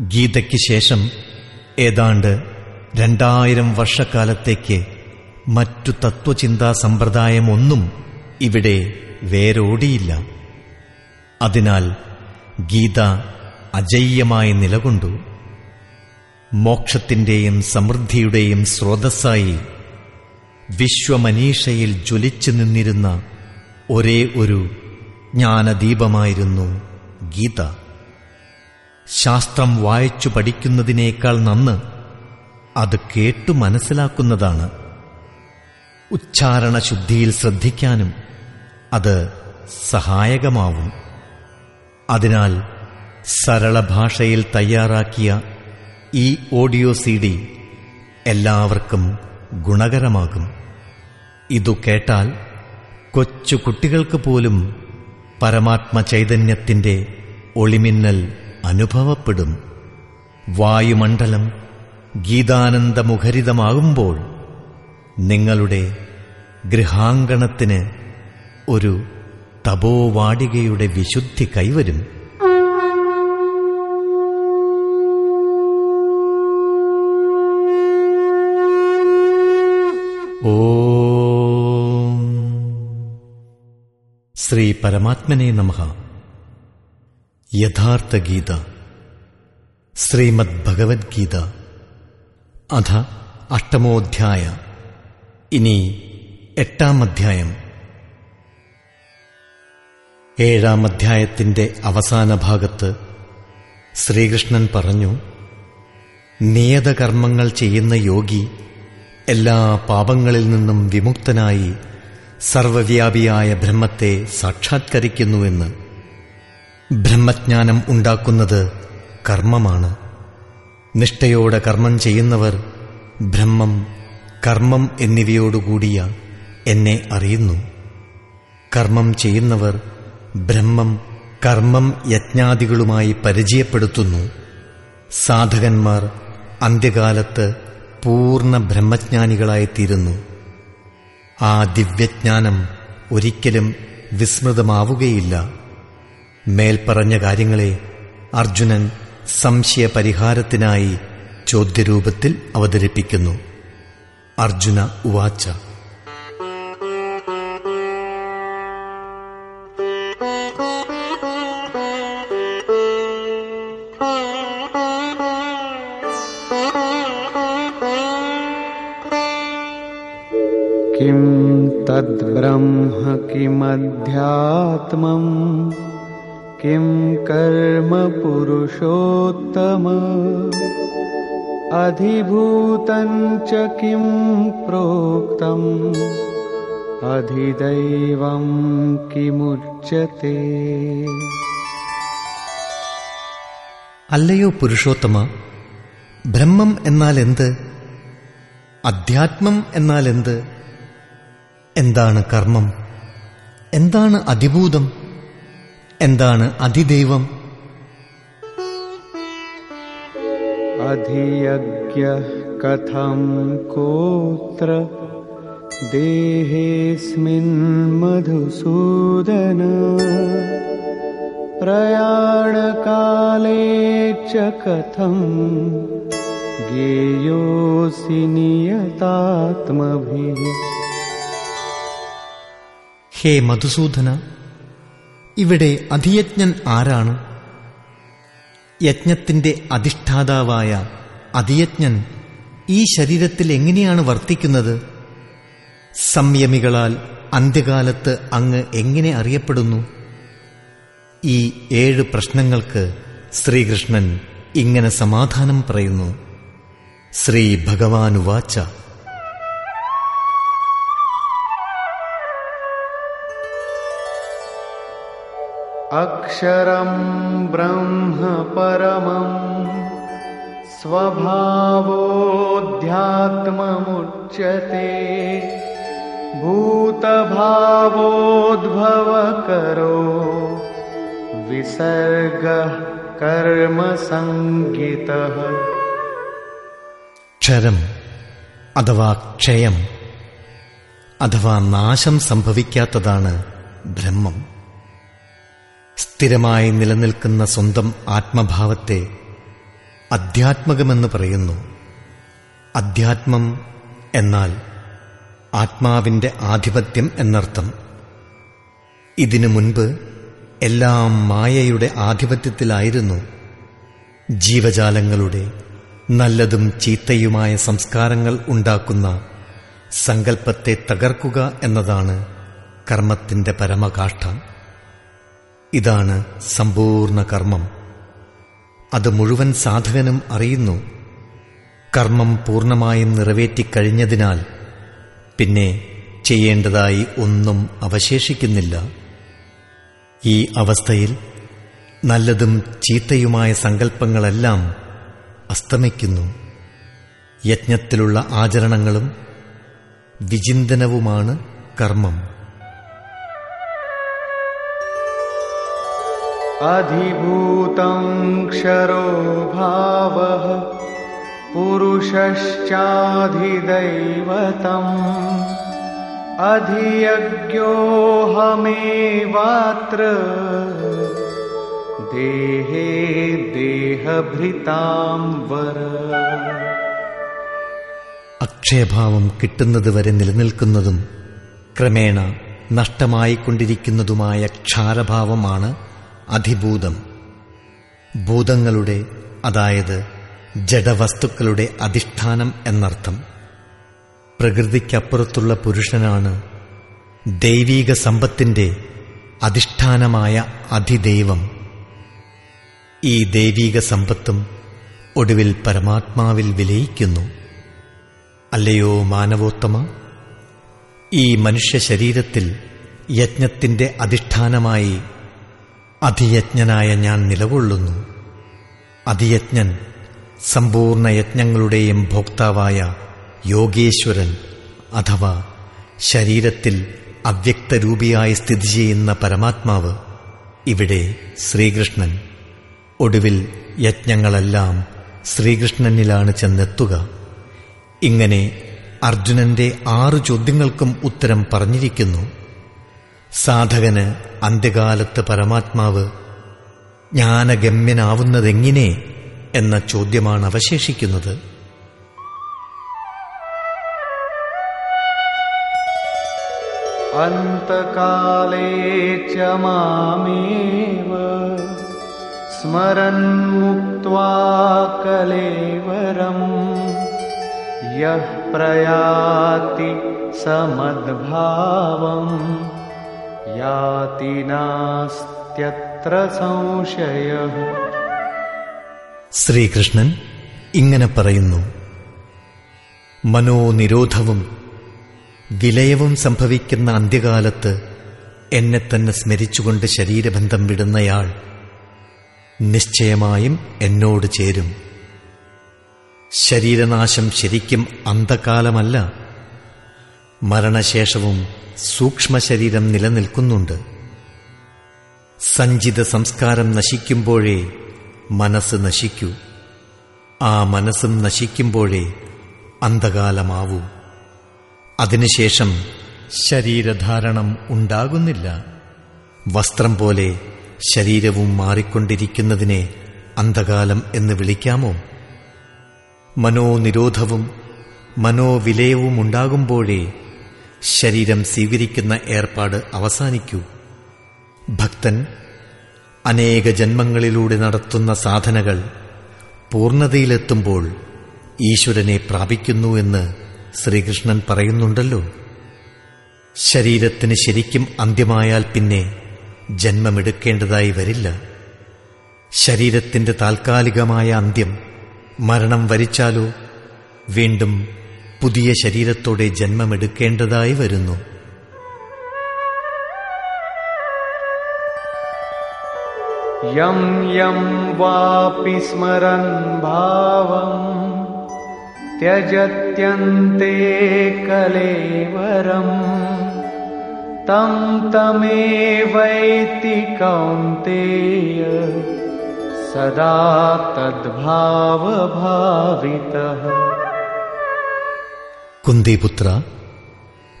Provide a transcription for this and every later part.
ഗീതയ്ക്ക് ശേഷം ഏതാണ്ട് രണ്ടായിരം വർഷക്കാലത്തേക്ക് മറ്റു തത്വചിന്താ സമ്പ്രദായമൊന്നും ഇവിടെ വേരോടിയില്ല. അതിനാൽ ഗീത അജയ്യമായി നിലകൊണ്ടു. മോക്ഷത്തിന്റെയും സമൃദ്ധിയുടെയും സ്രോതസ്സായി വിശ്വമനീഷയിൽ ജ്വലിച്ചു നിന്നിരുന്ന ഒരേ ഒരു ജ്ഞാനദീപമായിരുന്നു ഗീത. ശാസ്ത്രം വായിച്ചു പഠിക്കുന്നതിനേക്കാൾ നന്ന് അത് കേട്ടു മനസ്സിലാക്കുന്നതാണ്. ഉച്ചാരണ ശുദ്ധിയിൽ ശ്രദ്ധിക്കാനും അത് സഹായകമാവും. അതിനാൽ സരള ഭാഷയിൽ തയ്യാറാക്കിയ ഈ ഓഡിയോ സി ഡി എല്ലാവർക്കും ഗുണകരമാകും. ഇതു കേട്ടാൽ കൊച്ചു കുട്ടികൾക്ക് പോലും പരമാത്മ ചൈതന്യത്തിന്റെ ഒളിമിന്നൽ അനുഭവപ്പെടും. വായുമണ്ഡലം ഗീതാനന്ദമുഖരിതമാകുമ്പോൾ നിങ്ങളുടെ ഗൃഹാങ്കണത്തിന് ഒരു തപോവാടികയുടെ വിശുദ്ധി കൈവരും. ശ്രീ പരമാത്മനെ നമഃ. യഥാർത്ഥ ഗീത. ശ്രീമദ് ഭഗവത്ഗീത അധ അഷ്ടമോധ്യായ. ഇനി എട്ടാം അധ്യായം ഏഴാം അധ്യായത്തിന്റെ അവസാന ഭാഗത്ത് ശ്രീകൃഷ്ണൻ പറഞ്ഞു നിയതകർമ്മങ്ങൾ ചെയ്യുന്ന യോഗി എല്ലാ പാപങ്ങളിൽ നിന്നും വിമുക്തനായി സർവവ്യാപിയായ ബ്രഹ്മത്തെ സാക്ഷാത്കരിക്കുന്നുവെന്ന് ബ്രഹ്മജ്ഞാനം ഉണ്ടാക്കുന്നത് കർമ്മമാണ്. നിഷ്ഠയോടെ കർമ്മം ചെയ്യുന്നവർ ബ്രഹ്മം കർമ്മം എന്നിവയോടുകൂടിയ എന്നെ അറിയുന്നു. കർമ്മം ചെയ്യുന്നവർ ബ്രഹ്മം കർമ്മം യജ്ഞാദികളുമായി പരിചയപ്പെടുത്തുന്നു. സാധകന്മാർ അന്ത്യകാലത്ത് പൂർണ ബ്രഹ്മജ്ഞാനികളായിത്തീരുന്നു. ആ ദിവ്യജ്ഞാനം ഒരിക്കലും വിസ്മൃതമാവുകയില്ല. മേൽപ്പറഞ്ഞ കാര്യങ്ങളെ അർജുനൻ സംശയപരിഹാരത്തിനായി ചോദ്യരൂപത്തിൽ അവതരിപ്പിക്കുന്നു അർജുന ഉവാച്ച किं तद्ब्रह्म किमध्यात्मम् किं कर्म पुरुषोत्तम अधिभूतं च किं प्रोक्तम् अधिदैवं किमुच्यते അല്ലയോ പുരുഷോത്തമ ബ്രഹ്മം എന്നാൽ എന്ത് അധ്യാത്മം എന്നാൽ എന്ത് എന്താണ് കർമ്മം എന്താണ് അതിഭൂതം എന്താണ് അതിദൈവം अधियज्ञः कथं कोत्र देहेऽस्मिन् मधुसूदन प्रयाणकाले च कथं ज्ञेयोऽसि नियतात्मभिः ഹേ മധുസൂദന ഇവിടെ അധിയജ്ഞൻ ആരാണ്? യജ്ഞത്തിന്റെ അധിഷ്ഠാതാവായ അധിയജ്ഞൻ ഈ ശരീരത്തിൽ എങ്ങനെയാണ് വർത്തിക്കുന്നത്? സംയമികളാൽ അന്ത്യകാലത്ത് അങ്ങ് എങ്ങനെ അറിയപ്പെടുന്നു? ഈ ഏഴ് പ്രശ്നങ്ങൾക്ക് ശ്രീകൃഷ്ണൻ ഇങ്ങനെ സമാധാനം പറയുന്നു. ശ്രീ ഭഗവാനുവാച്ച अक्षरं ब्रह्म परमं स्वभावोऽध्यात्ममुच्यते भूतभावोद्भवकरो विसर्गः कर्मसङ्गितः ക്ഷരം അഥവാ ക്ഷയം അഥവാ നാശം സംഭവിക്കാത്തതാണ് ബ്രഹ്മം സ്ഥിരമായി നിലനിൽക്കുന്ന സ്വന്തം ആത്മഭാവത്തെ അധ്യാത്മകമെന്ന് പറയുന്നു. അധ്യാത്മം എന്നാൽ ആത്മാവിന്റെ ആധിപത്യം എന്നർത്ഥം. ഇതിനു മുൻപ് എല്ലാം മായയുടെ ആധിപത്യത്തിലായിരുന്നു. ജീവജാലങ്ങളുടെ നല്ലതും ചീത്തയുമായ സംസ്കാരങ്ങൾ ഉണ്ടാക്കുന്ന സങ്കല്പത്തെ തകർക്കുക എന്നതാണ് കർമ്മത്തിന്റെ പരമകാഷ്ഠ. ഇതാണ് സമ്പൂർണ കർമ്മം. അത് മുഴുവൻ സാധകനും അറിയുന്നു. കർമ്മം പൂർണമായും നിറവേറ്റിക്കഴിഞ്ഞതിനാൽ പിന്നെ ചെയ്യേണ്ടതായി ഒന്നും അവശേഷിക്കുന്നില്ല. ഈ അവസ്ഥയിൽ നല്ലതും ചീത്തയുമായ സങ്കല്പങ്ങളെല്ലാം അസ്തമിക്കുന്നു. യജ്ഞത്തിലുള്ള ആചരണങ്ങളും വിചിന്തനവുമാണ് കർമ്മം. अधिभूतं क्षरो भावः पुरुषश्चाधिदैवतम् अधियज्ञोऽहमेवात्र देहे देहभृतां वर അക്ഷയഭാവം കിട്ടുന്നതുവരെ നിലനിൽക്കുന്നതും ക്രമേണ നഷ്ടമായിക്കൊണ്ടിരിക്കുന്നതുമായ ക്ഷാരഭാവമാണ് അധിഭൂതം ഭൂതങ്ങളുടെ അതായത് ജഡവസ്തുക്കളുടെ അധിഷ്ഠാനം എന്നർത്ഥം. പ്രകൃതിക്കപ്പുറത്തുള്ള പുരുഷനാണ് ദൈവീക സമ്പത്തിന്റെ അധിഷ്ഠാനമായ അതിദൈവം. ഈ ദൈവീക സമ്പത്തും ഒടുവിൽ പരമാത്മാവിൽ വിലയിക്കുന്നു. അല്ലയോ മാനവോത്തമ? ഈ മനുഷ്യ ശരീരത്തിൽ യജ്ഞത്തിന്റെ അധിഷ്ഠാനമായി അധിയജ്ഞനായ ഞാൻ നിലകൊള്ളുന്നു. അതിയജ്ഞൻ സമ്പൂർണ യജ്ഞങ്ങളുടെയും ഭോക്താവായ യോഗേശ്വരൻ അഥവാ ശരീരത്തിൽ അവ്യക്തരൂപിയായി സ്ഥിതി ചെയ്യുന്ന പരമാത്മാവ് ഇവിടെ ശ്രീകൃഷ്ണൻ. ഒടുവിൽ യജ്ഞങ്ങളെല്ലാം ശ്രീകൃഷ്ണനിലാണ് ചെന്നെത്തുക. ഇങ്ങനെ അർജുനന്റെ ആറു ചോദ്യങ്ങൾക്കും ഉത്തരം പറഞ്ഞിരിക്കുന്നു. സാധകന് അന്ത്യകാലത്ത് പരമാത്മാവ് ജ്ഞാനഗമ്യനാവുന്നതെങ്ങനെ എന്ന ചോദ്യമാണ് അവശേഷിക്കുന്നത് അന്തകാലേ മാമേവ സ്മരൻ മുക്വാ കലേവരം പ്രയാതി സമദ്ഭാവം याति നാസ്ത്യത്ര സംശയ ശ്രീകൃഷ്ണൻ ഇങ്ങനെ പറയുന്നു. മനോനിരോധവും വിലയവും സംഭവിക്കുന്ന അന്ത്യകാലത്ത് എന്നെ തന്നെ സ്മരിച്ചുകൊണ്ട് ശരീരബന്ധം വിടുന്നയാൾ നിശ്ചയമായും എന്നോട് ചേരും. ശരീരനാശം ശരിക്കും അന്ധകാലമല്ല മരണശേഷവും സൂക്ഷ്മ ശരീരം നിലനിൽക്കുന്നുണ്ട്. സഞ്ചിത സംസ്കാരം നശിക്കുമ്പോഴേ മനസ്സ് നശിക്കൂ. ആ മനസ്സും നശിക്കുമ്പോഴേ അന്ധകാലമാവൂ. അതിനുശേഷം ശരീരധാരണം ഉണ്ടാകുന്നില്ല. വസ്ത്രം പോലെ ശരീരവും മാറിക്കൊണ്ടിരിക്കുന്നതിനെ അന്ധകാലം എന്ന് വിളിക്കാമോ? മനോനിരോധവും മനോവിലയവും ഉണ്ടാകുമ്പോഴേ ശരീരം സ്വീകരിക്കുന്ന ഏർപ്പാട് അവസാനിക്കൂ. ഭക്തൻ അനേക ജന്മങ്ങളിലൂടെ നടത്തുന്ന സാധനകൾ പൂർണതയിലെത്തുമ്പോൾ ഈശ്വരനെ പ്രാപിക്കുന്നു എന്ന് ശ്രീകൃഷ്ണൻ പറയുന്നുണ്ടല്ലോ. ശരീരത്തിന് ശരിക്കും അന്ത്യമായാൽ പിന്നെ ജന്മമെടുക്കേണ്ടതായി വരില്ല. ശരീരത്തിന്റെ താൽക്കാലികമായ അന്ത്യം മരണം വരിച്ചാലോ? വീണ്ടും പുതിയ ശരീരത്തോടെ ജന്മമെടുക്കേണ്ടതായി വരുന്നു यं यं वापि स्मरन् भावम् त्यजत्यन्ते कलेवरम् तं तमेवैति कौन्तेय सदा तद्भावभावितः കുന്തിപുത്ര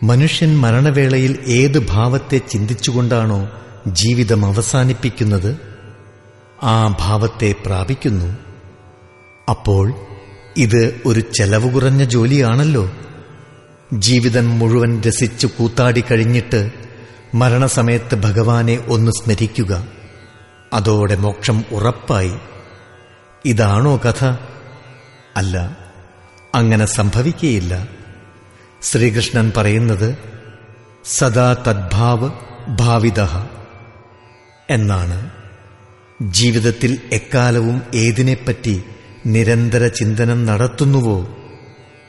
മനുഷ്യൻ മരണവേളയിൽ ഏത് ഭാവത്തെ ചിന്തിച്ചുകൊണ്ടാണോ ജീവിതം അവസാനിപ്പിക്കുന്നത്? ആ ഭാവത്തെ പ്രാപിക്കുന്നു. അപ്പോൾ ഇത് ഒരു ചെലവ് കുറഞ്ഞ ജോലിയാണല്ലോ. ജീവിതം മുഴുവൻ രസിച്ചു കൂത്താടി കഴിഞ്ഞിട്ട് മരണസമയത്ത് ഭഗവാനെ ഒന്ന് സ്മരിക്കുക. അതോടെ മോക്ഷം ഉറപ്പായി. ഇതാണോ കഥ? അല്ല അങ്ങനെ സംഭവിക്കുകയില്ല ശ്രീകൃഷ്ണൻ പറയുന്നത് സദാ തദ്ഭാവ് ഭാവിത എന്നാണ്. ജീവിതത്തിൽ എക്കാലവും ഏതിനെപ്പറ്റി നിരന്തര ചിന്തനം നടത്തുന്നുവോ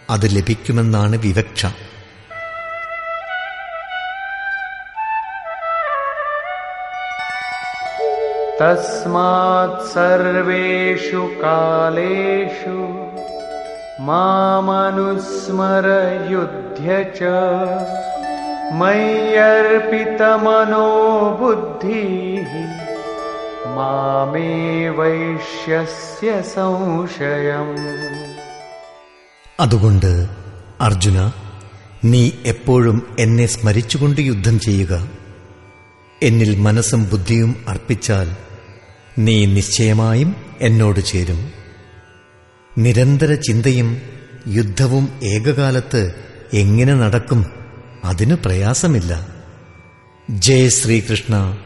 അത് ലഭിക്കുമെന്നാണ് വിവക്ഷ. തസ്മാത് സർവേഷു കാലേഷു मामनुस्मर युध्य च मय्यर्पितमनो बुद्धिः मामे वैश्यस्य संशयम् അതുകൊണ്ട് അർജുന നീ എപ്പോഴും എന്നെ സ്മരിച്ചുകൊണ്ട് യുദ്ധം ചെയ്യുക എന്നിൽ മനസ്സും ബുദ്ധിയും അർപ്പിച്ചാൽ നീ നിശ്ചയമായും എന്നോട് ചേരും നിരന്തര ചിന്തയും യുദ്ധവും ഏകകാലത്ത് എങ്ങനെ നടക്കും അതിന് പ്രയാസമില്ല. ജയ ശ്രീകൃഷ്ണ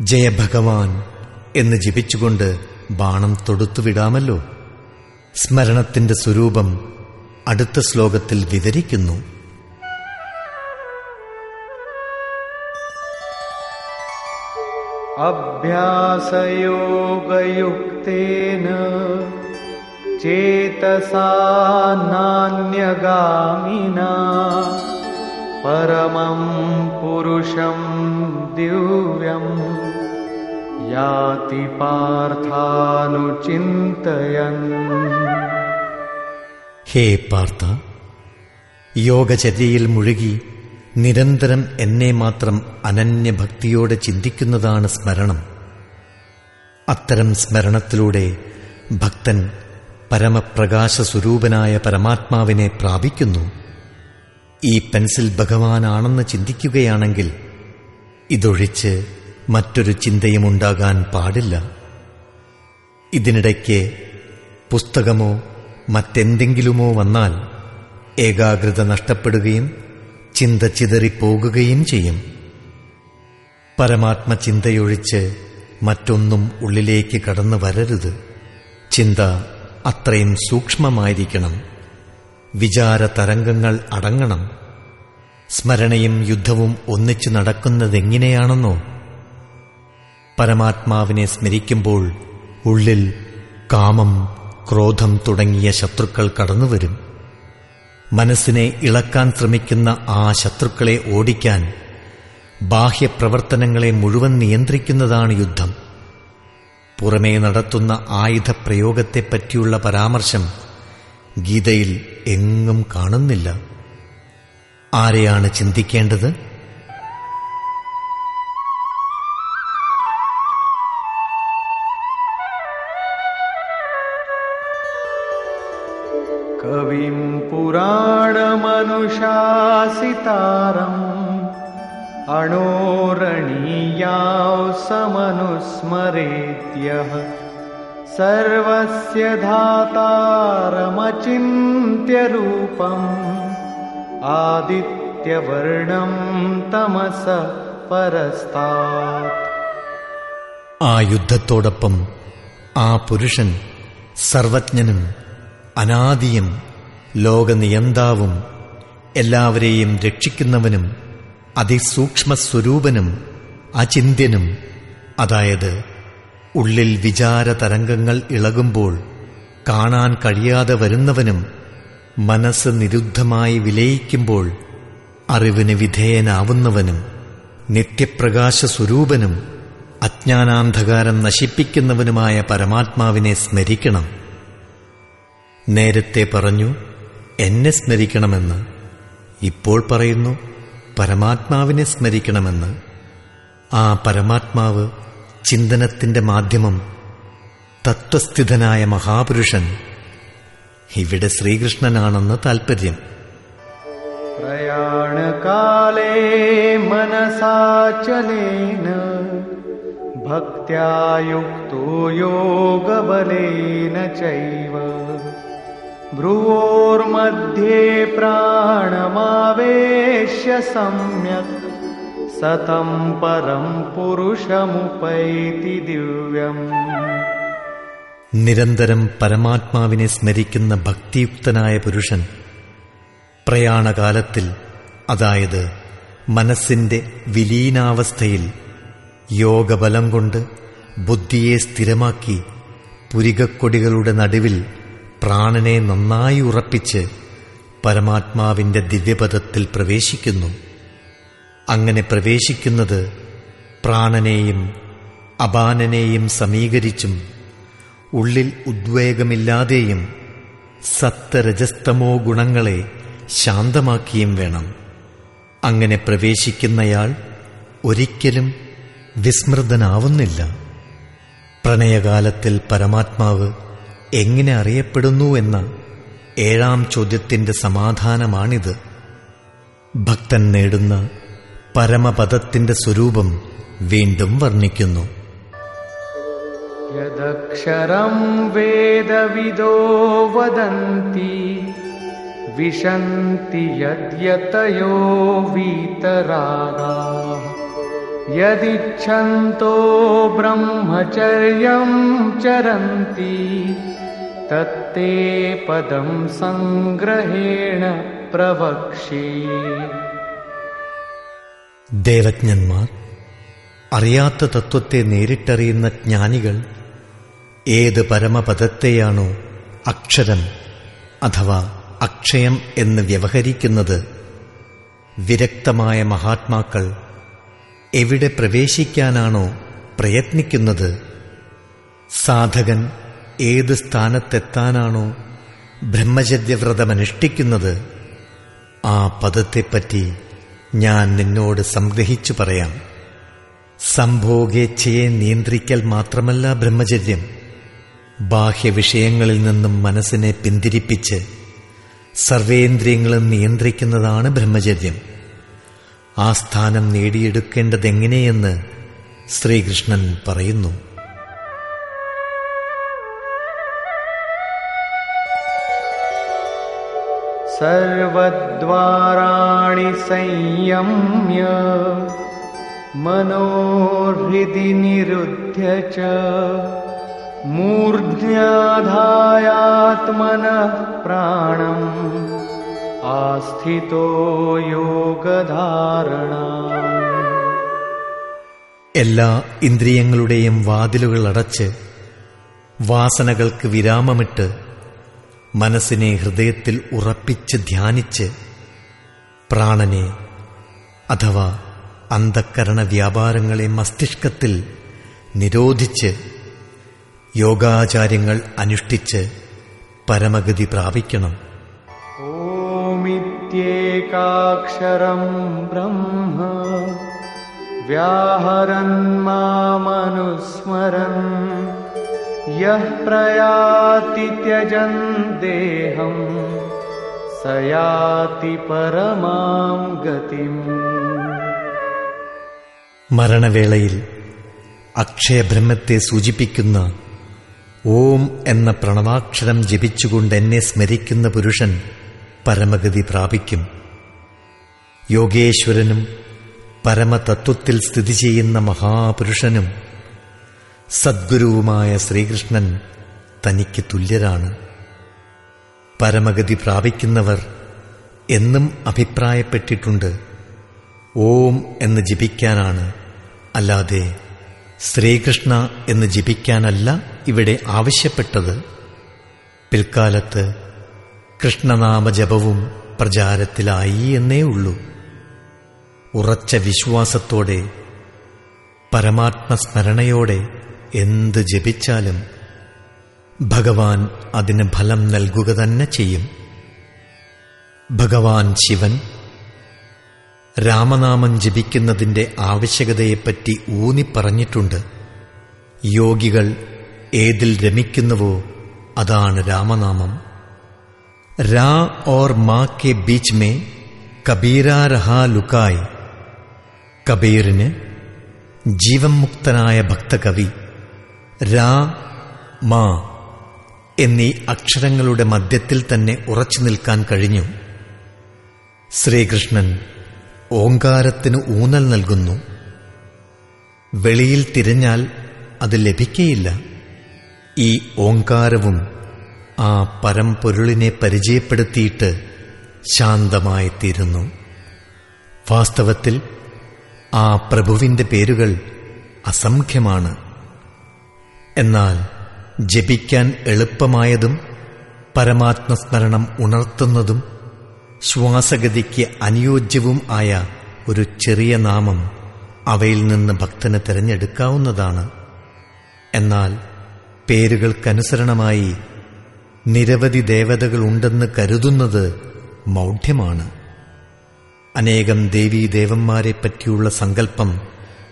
ജയ ഭഗവാൻ എന്ന് ജപിച്ചുകൊണ്ട് ബാണം തൊടുത്തുവിടാമല്ലോ സ്മരണത്തിന്റെ സ്വരൂപം അടുത്ത ശ്ലോകത്തിൽ വിവരിക്കുന്നു. അഭ്യാസയോഗയുക്തേന चेतसा नान्यगामिना परमं पुरुषं दिव्यम् याति पार्थानुचिन्तयन् ഹേ പാർത്ഥ യോഗചര്യയിൽ മുഴുകി നിരന്തരം എന്നെ മാത്രം അനന്യഭക്തിയോടെ ചിന്തിക്കുന്നതാണ് സ്മരണം അത്തരം സ്മരണത്തിലൂടെ ഭക്തൻ പരമപ്രകാശ സ്വരൂപനായ പരമാത്മാവിനെ പ്രാപിക്കുന്നു. ഈ പെൻസിൽ ഭഗവാനാണെന്ന് ചിന്തിക്കുകയാണെങ്കിൽ ഇതൊഴിച്ച് മറ്റൊരു ചിന്തയും ഉണ്ടാകാൻ പാടില്ല. ഇതിനിടയ്ക്ക് പുസ്തകമോ മറ്റെന്തെങ്കിലുമോ വന്നാൽ ഏകാഗ്രത നഷ്ടപ്പെടുകയും ചിന്ത ചിതറിപ്പോകുകയും ചെയ്യും. പരമാത്മചിന്തയൊഴിച്ച് മറ്റൊന്നും ഉള്ളിലേക്ക് കടന്നു വരരുത്. ചിന്ത അത്രയും സൂക്ഷ്മമായിരിക്കണം. വിചാരതരംഗങ്ങൾ അടങ്ങണം. സ്മരണയും യുദ്ധവും ഒന്നിച്ചു നടക്കുന്നതെങ്ങനെയാണെന്നോ? പരമാത്മാവിനെ സ്മരിക്കുമ്പോൾ ഉള്ളിൽ കാമം ക്രോധം തുടങ്ങിയ ശത്രുക്കൾ കടന്നുവരും. മനസ്സിനെ ഇളക്കാൻ ശ്രമിക്കുന്ന ആ ശത്രുക്കളെ ഓടിക്കാൻ ബാഹ്യപ്രവർത്തനങ്ങളെ മുഴുവൻ നിയന്ത്രിക്കുന്നതാണ് യുദ്ധം. പുറമേ നടത്തുന്ന ആയുധപ്രയോഗത്തെപ്പറ്റിയുള്ള പരാമർശം ഗീതയിൽ എങ്ങും കാണുന്നില്ല. ആരെയാണ് ചിന്തിക്കേണ്ടത്? കവിം പുരാണമനുഷാസിതാരം अणोरणीयाौ समनुस्मरेद्यः सर्वस्य धातारमचिन्त्यरूपम् आदित्यवर्णं तमस परस्तात् ആ യുദ്ധത്തോടൊപ്പം ആ പുരുഷൻ സർവജ്ഞനും അനാദിയും ലോകനിയന്താവും എല്ലാവരെയും രക്ഷിക്കുന്നവനും അതിസൂക്ഷ്മ സ്വരൂപനും അചിന്യനും അതായത് ഉള്ളിൽ വിചാര തരംഗങ്ങൾ ഇളകുമ്പോൾ കാണാൻ കഴിയാതെ വരുന്നവനും മനസ്സ് നിരുദ്ധമായി വിലയിക്കുമ്പോൾ അറിവിന് വിധേയനാവുന്നവനും നിത്യപ്രകാശ സ്വരൂപനും അജ്ഞാനാന്ധകാരം നശിപ്പിക്കുന്നവനുമായ പരമാത്മാവിനെ സ്മരിക്കണം. നേരത്തെ പറഞ്ഞു എന്നെ സ്മരിക്കണമെന്ന് ഇപ്പോൾ പറയുന്നു. പരമാത്മാവിനെ സ്മരിക്കണമെന്ന് ആ പരമാത്മാവ് ചിന്തനത്തിന്റെ മാധ്യമം തത്വസ്ഥിതനായ മഹാപുരുഷൻ ഇവിടെ ശ്രീകൃഷ്ണനാണെന്ന് താൽപ്പര്യം പ്രയാണകാലേ മനസാചലേന ഭക്തയുക്തോ യോഗബലേന ചൈവ भ्रुवोर्मध्ये प्राणमावेश्य सम्यक् सतं परं पुरुषमुपैति दिव्यम् നിരന്തരം പരമാത്മാവിനെ സ്മരിക്കുന്ന ഭക്തിയുക്തനായ പുരുഷൻ പ്രയാണകാലത്തിൽ അതായത് മനസ്സിന്റെ വിലീനാവസ്ഥയിൽ യോഗബലം കൊണ്ട് ബുദ്ധിയെ സ്ഥിരമാക്കി പുരികക്കൊടികളുടെ നടുവിൽ പ്രാണനെ നന്നായി ഉറപ്പിച്ച് പരമാത്മാവിന്റെ ദിവ്യപദത്തിൽ പ്രവേശിക്കുന്നു. അങ്ങനെ പ്രവേശിക്കുന്നത് പ്രാണനെയും അപാനനെയും സമീകരിച്ചും ഉള്ളിൽ ഉദ്വേഗമില്ലാതെയും സത്തരജസ്തമോ ഗുണങ്ങളെ ശാന്തമാക്കിയും വേണം. അങ്ങനെ പ്രവേശിക്കുന്നയാൾ ഒരിക്കലും വിസ്മൃതനാവുന്നില്ല. പ്രണയകാലത്തിൽ പരമാത്മാവ് എങ്ങനെ അറിയപ്പെടുന്നു എന്ന ഏഴാം ചോദ്യത്തിന്റെ സമാധാനമാണിത്. ഭക്തൻ നേടുന്ന പരമപദത്തിന്റെ സ്വരൂപം വീണ്ടും വർണിക്കുന്നു. യദക്ഷരം വേദവിദോ വദന്തി വിശന്തി യദ്യതയോ വീതരാഗാ. യദിച്ഛന്തോ ബ്രഹ്മചര്യം ചരന്തി तत्ते पदं सङ्ग्रहेण प्रवक्ष्ये ദേവജ്ഞന്മാർ അറിയാത്ത തത്വത്തെ നേരിട്ടറിയുന്ന ജ്ഞാനികൾ ഏത് പരമപദത്തെയാണോ അക്ഷരം അഥവാ അക്ഷയം എന്ന് വ്യവഹരിക്കുന്നത് വിരക്തമായ മഹാത്മാക്കൾ എവിടെ പ്രവേശിക്കാനാണോ പ്രയത്നിക്കുന്നത് സാധകൻ ഏത് സ്ഥാനത്തെത്താനാണോ ബ്രഹ്മചര്യവ്രതമനുഷ്ഠിക്കുന്നത് ആ പദത്തെപ്പറ്റി ഞാൻ നിന്നോട് സംഗ്രഹിച്ചു പറയാം. സംഭോഗേച്ഛയെ നിയന്ത്രിക്കൽ മാത്രമല്ല ബ്രഹ്മചര്യം. ബാഹ്യവിഷയങ്ങളിൽ നിന്നും മനസ്സിനെ പിന്തിരിപ്പിച്ച് സർവേന്ദ്രിയങ്ങളും നിയന്ത്രിക്കുന്നതാണ് ബ്രഹ്മചര്യം. ആ സ്ഥാനം നേടിയെടുക്കേണ്ടതെങ്ങനെയെന്ന് ശ്രീകൃഷ്ണൻ പറയുന്നു. सर्वद्वाराणि संयम्य मनोहृदि निरुध्य च मूर्ध्याधायात्मनः प्राणम् आस्थितो योगधारणा എല്ലാ ഇന്ദ്രിയങ്ങളുടെയും വാതിലുകൾ അടച്ച് വാസനകൾക്ക് വിരാമമിട്ട് മനസ്സിനെ ഹൃദയത്തിൽ ഉറപ്പിച്ച് ധ്യാനിച്ച് പ്രാണനെ അഥവാ അന്ധക്കരണ വ്യാപാരങ്ങളെ മസ്തിഷ്കത്തിൽ നിരോധിച്ച് യോഗാചാര്യങ്ങൾ അനുഷ്ഠിച്ച് പരമഗതി പ്രാപിക്കണം. ഓമിത്യേകാക്ഷരം ബ്രഹ്മ വ്യാഹരന്മാമനുസ്മരൻ यः प्रयाति त्यजन् देहम् स याति परमां गतिम् മരണവേളയിൽ അക്ഷയബ്രഹ്മത്തെ സൂചിപ്പിക്കുന്ന ഓം എന്ന പ്രണവാക്ഷരം ജപിച്ചുകൊണ്ട് എന്നെ സ്മരിക്കുന്ന പുരുഷൻ പരമഗതി പ്രാപിക്കും യോഗേശ്വരനും പരമതത്വത്തിൽ സ്ഥിതി ചെയ്യുന്ന മഹാപുരുഷനും സദ്ഗുരുവുമായ ശ്രീകൃഷ്ണൻ തനിക്ക് തുല്യരാണ്. പരമഗതി പ്രാപിക്കുന്നവർ എന്നും അഭിപ്രായപ്പെട്ടിട്ടുണ്ട്. ഓം എന്ന് ജപിക്കാനാണ്. അല്ലാതെ ശ്രീകൃഷ്ണ എന്ന് ജപിക്കാനല്ല ഇവിടെ ആവശ്യപ്പെട്ടത്. പിൽക്കാലത്ത് കൃഷ്ണനാമജപവും പ്രചാരത്തിലായി എന്നേ ഉള്ളൂ. ഉറച്ച വിശ്വാസത്തോടെ പരമാത്മസ്മരണയോടെ എന്ത് ജപിച്ചാലും ഭഗവാൻ അതിന് ഫലം നൽകുക തന്നെ ചെയ്യും. ഭഗവാൻ ശിവൻ രാമനാമം ജപിക്കുന്നതിന്റെ ആവശ്യകതയെപ്പറ്റി ഊന്നിപ്പറഞ്ഞിട്ടുണ്ട്. യോഗികൾ ഏതിൽ രമിക്കുന്നുവോ അതാണ് രാമനാമം. രാ ഓർ മാ കെ ബീച്ച് മേ കബീര രഹാ ലുക്കായ് കബീറിന് ജീവൻ മുക്തനായ ഭക്തകവി രാ മാ എന്നീ അക്ഷരങ്ങളുടെ മധ്യത്തിൽ തന്നെ ഉറച്ചു നിൽക്കാൻ കഴിഞ്ഞു. ശ്രീകൃഷ്ണൻ ഓങ്കാരത്തിന് ഊന്നൽ നൽകുന്നു. വെളിയിൽ തിരഞ്ഞാൽ അത് ലഭിക്കയില്ല. ഈ ഓങ്കാരവും ആ പരമ്പൊരുളിനെ പരിചയപ്പെടുത്തിയിട്ട് ശാന്തമായി തീരുന്നു വാസ്തവത്തിൽ ആ പ്രഭുവിന്റെ പേരുകൾ അസംഖ്യമാണ്. എന്നാൽ ജപിക്കാൻ എളുപ്പമായതും പരമാത്മസ്മരണം ഉണർത്തുന്നതും ശ്വാസഗതിക്ക് അനുയോജ്യവും ആയ ഒരു ചെറിയ നാമം അവയിൽ നിന്ന് ഭക്തന് തിരഞ്ഞെടുക്കാവുന്നതാണ്. എന്നാൽ പേരുകൾക്കനുസരണമായി നിരവധി ദേവതകൾ ഉണ്ടെന്ന് കരുതുന്നത് മൗഢ്യമാണ്. അനേകം ദേവീദേവന്മാരെ പറ്റിയുള്ള സങ്കല്പം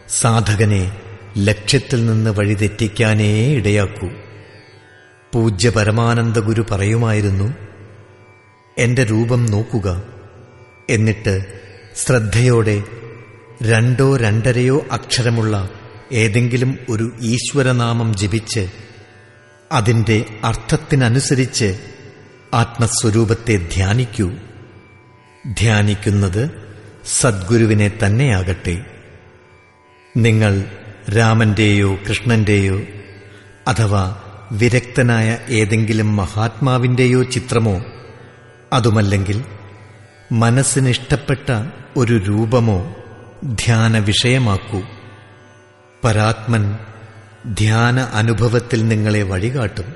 സാധകനെ ലക്ഷ്യത്തിൽ നിന്ന് വഴിതെറ്റിക്കാനേ ഇടയാക്കൂ. പൂജ്യ പരമാനന്ദ ഗുരു പറയുമായിരുന്നു എന്റെ രൂപം നോക്കുക. എന്നിട്ട് ശ്രദ്ധയോടെ രണ്ടോ രണ്ടരയോ അക്ഷരമുള്ള ഏതെങ്കിലും ഒരു ഈശ്വരനാമം ജപിച്ച് അതിന്റെ അർത്ഥത്തിനനുസരിച്ച് ആത്മസ്വരൂപത്തെ ധ്യാനിക്കൂ. ധ്യാനിക്കുന്നത് സദ്ഗുരുവിനെ തന്നെയാകട്ടെ. നിങ്ങൾ രാമന്റെയോ കൃഷ്ണന്റെയോ അഥവാ വിരക്തനായ ഏതെങ്കിലും മഹാത്മാവിന്റെയോ ചിത്രമോ അതുമല്ലെങ്കിൽ മനസ്സിനിഷ്ടപ്പെട്ട ഒരു രൂപമോ ധ്യാന വിഷയമാക്കൂ പരാത്മൻ ധ്യാന അനുഭവത്തിൽ നിങ്ങളെ വഴികാട്ടും.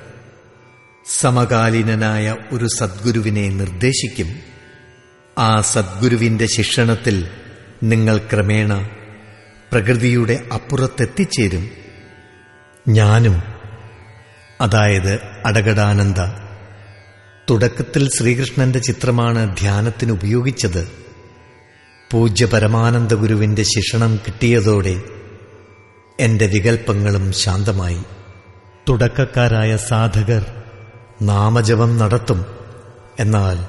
സമകാലീനനായ ഒരു സദ്ഗുരുവിനെ നിർദ്ദേശിക്കും. ആ സദ്ഗുരുവിന്റെ ശിക്ഷണത്തിൽ നിങ്ങൾ ക്രമേണ പ്രകൃതിയുടെ അപ്പുറത്തെത്തിച്ചേരും. ഞാനും അതായത് അടകടാനന്ദ തുടക്കത്തിൽ ശ്രീകൃഷ്ണന്റെ ചിത്രമാണ് ധ്യാനത്തിന് ഉപയോഗിച്ചത്. പൂജ്യ പരമാനന്ദ ഗുരുവിന്റെ ശിക്ഷണം കിട്ടിയതോടെ എന്റെ വികൽപ്പങ്ങളും ശാന്തമായി. തുടക്കക്കാരായ സാധകർ നാമജപം നടത്തും എന്നാൽ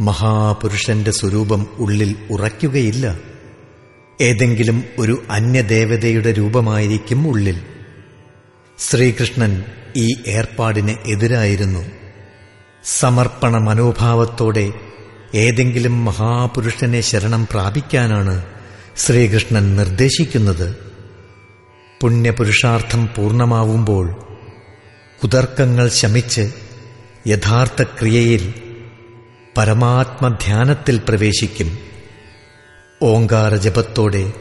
മഹാപുരുഷന്റെ സ്വരൂപം ഉള്ളിൽ ഉറയ്ക്കുകയില്ല. ഏതെങ്കിലും ഒരു അന്യദേവതയുടെ രൂപമായിരിക്കും ഉള്ളിൽ. ശ്രീകൃഷ്ണൻ ഈ ഏർപ്പാടിന് എതിരായിരുന്നു. സമർപ്പണ മനോഭാവത്തോടെ ഏതെങ്കിലും മഹാപുരുഷനെ ശരണം പ്രാപിക്കാനാണ് ശ്രീകൃഷ്ണൻ നിർദ്ദേശിക്കുന്നത്. പുണ്യപുരുഷാർത്ഥം പൂർണമാവുമ്പോൾ കുതർക്കങ്ങൾ ശമിച്ച് യഥാർത്ഥ ക്രിയയിൽ പരമാത്മധ്യാനത്തിൽ പ്രവേശിക്കും. ഓങ്കാര ജപത്തോടെ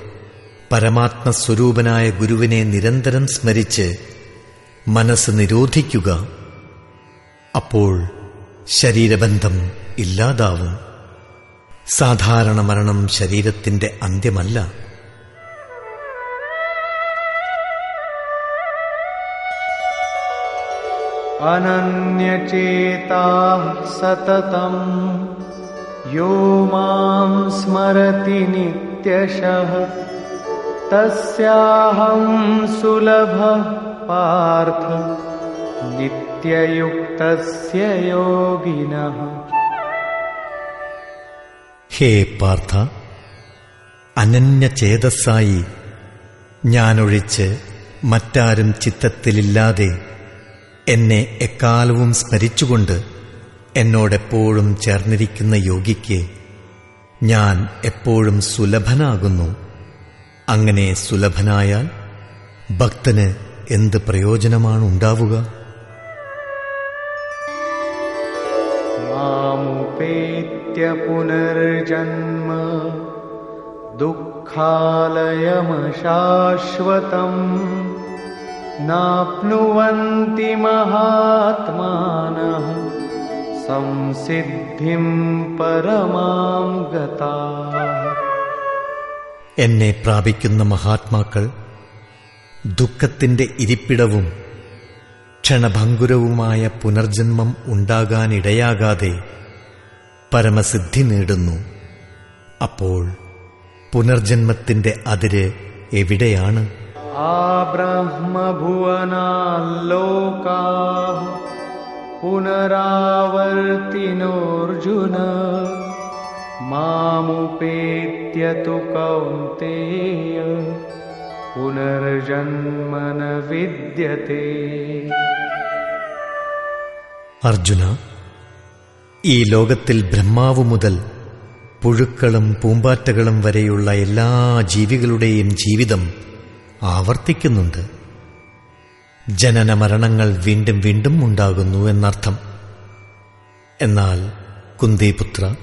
പരമാത്മസ്വരൂപനായ ഗുരുവിനെ നിരന്തരം സ്മരിച്ച് മനസ്സ് നിരോധിക്കുക. അപ്പോൾ ശരീരബന്ധം ഇല്ലാതാവും. സാധാരണ മരണം ശരീരത്തിന്റെ അന്ത്യമല്ല. അനന്യചേതാ സതതം. यो मां स्मरति नित्यशः तस्याहं सुलभः पार्थ नित्ययुक्तस्य योगिनः ഹേ പാർത്ഥ അനന്യചേതസ്സായി ഞാനൊഴിച്ച് മറ്റാരും ചിത്തത്തിലില്ലാതെ എന്നെ എക്കാലവും സ്മരിച്ചുകൊണ്ട് എന്നോടെപ്പോഴും ചേർന്നിരിക്കുന്ന യോഗിക്ക് ഞാൻ എപ്പോഴും സുലഭനാകുന്നു. അങ്ങനെ സുലഭനായാൽ ഭക്തന് എന്ത് പ്രയോജനമാണ് ഉണ്ടാവുക? മാമുപേത്യ പുനർജന്മ ദുഃഖാലയമശാശ്വതം നാപ്നുവന്തി മഹാത്മാനഃ സംസിദ്ധിം പരമാം ഗതാ. എന്നെ പ്രാപിക്കുന്ന മഹാത്മാക്കൾ ദുഃഖത്തിന്റെ ഇരിപ്പിടവും ക്ഷണഭങ്കുരവുമായ പുനർജന്മം ഉണ്ടാകാനിടയാകാതെ പരമസിദ്ധി നേടുന്നു. അപ്പോൾ പുനർജന്മത്തിന്റെ അതിര് എവിടെയാണ്? ആ ബ്രഹ്മഭുവനാലോകാ पुनरावर्तिनोऽर्जुन मामुपेत्य तु कौन्तेय पुनर्जन्म न विद्यते അർജുന ഈ ലോകത്തിൽ ബ്രഹ്മാവ് മുതൽ പുഴുക്കളും പൂമ്പാറ്റകളും വരെയുള്ള എല്ലാ ജീവികളുടെയും ജീവിതം ആവർത്തിക്കുന്നുണ്ട് ജനന മരണങ്ങൾ വീണ്ടും വീണ്ടും ഉണ്ടാകുന്നു എന്നർത്ഥം. എന്നാൽ കുന്തിപുത്ര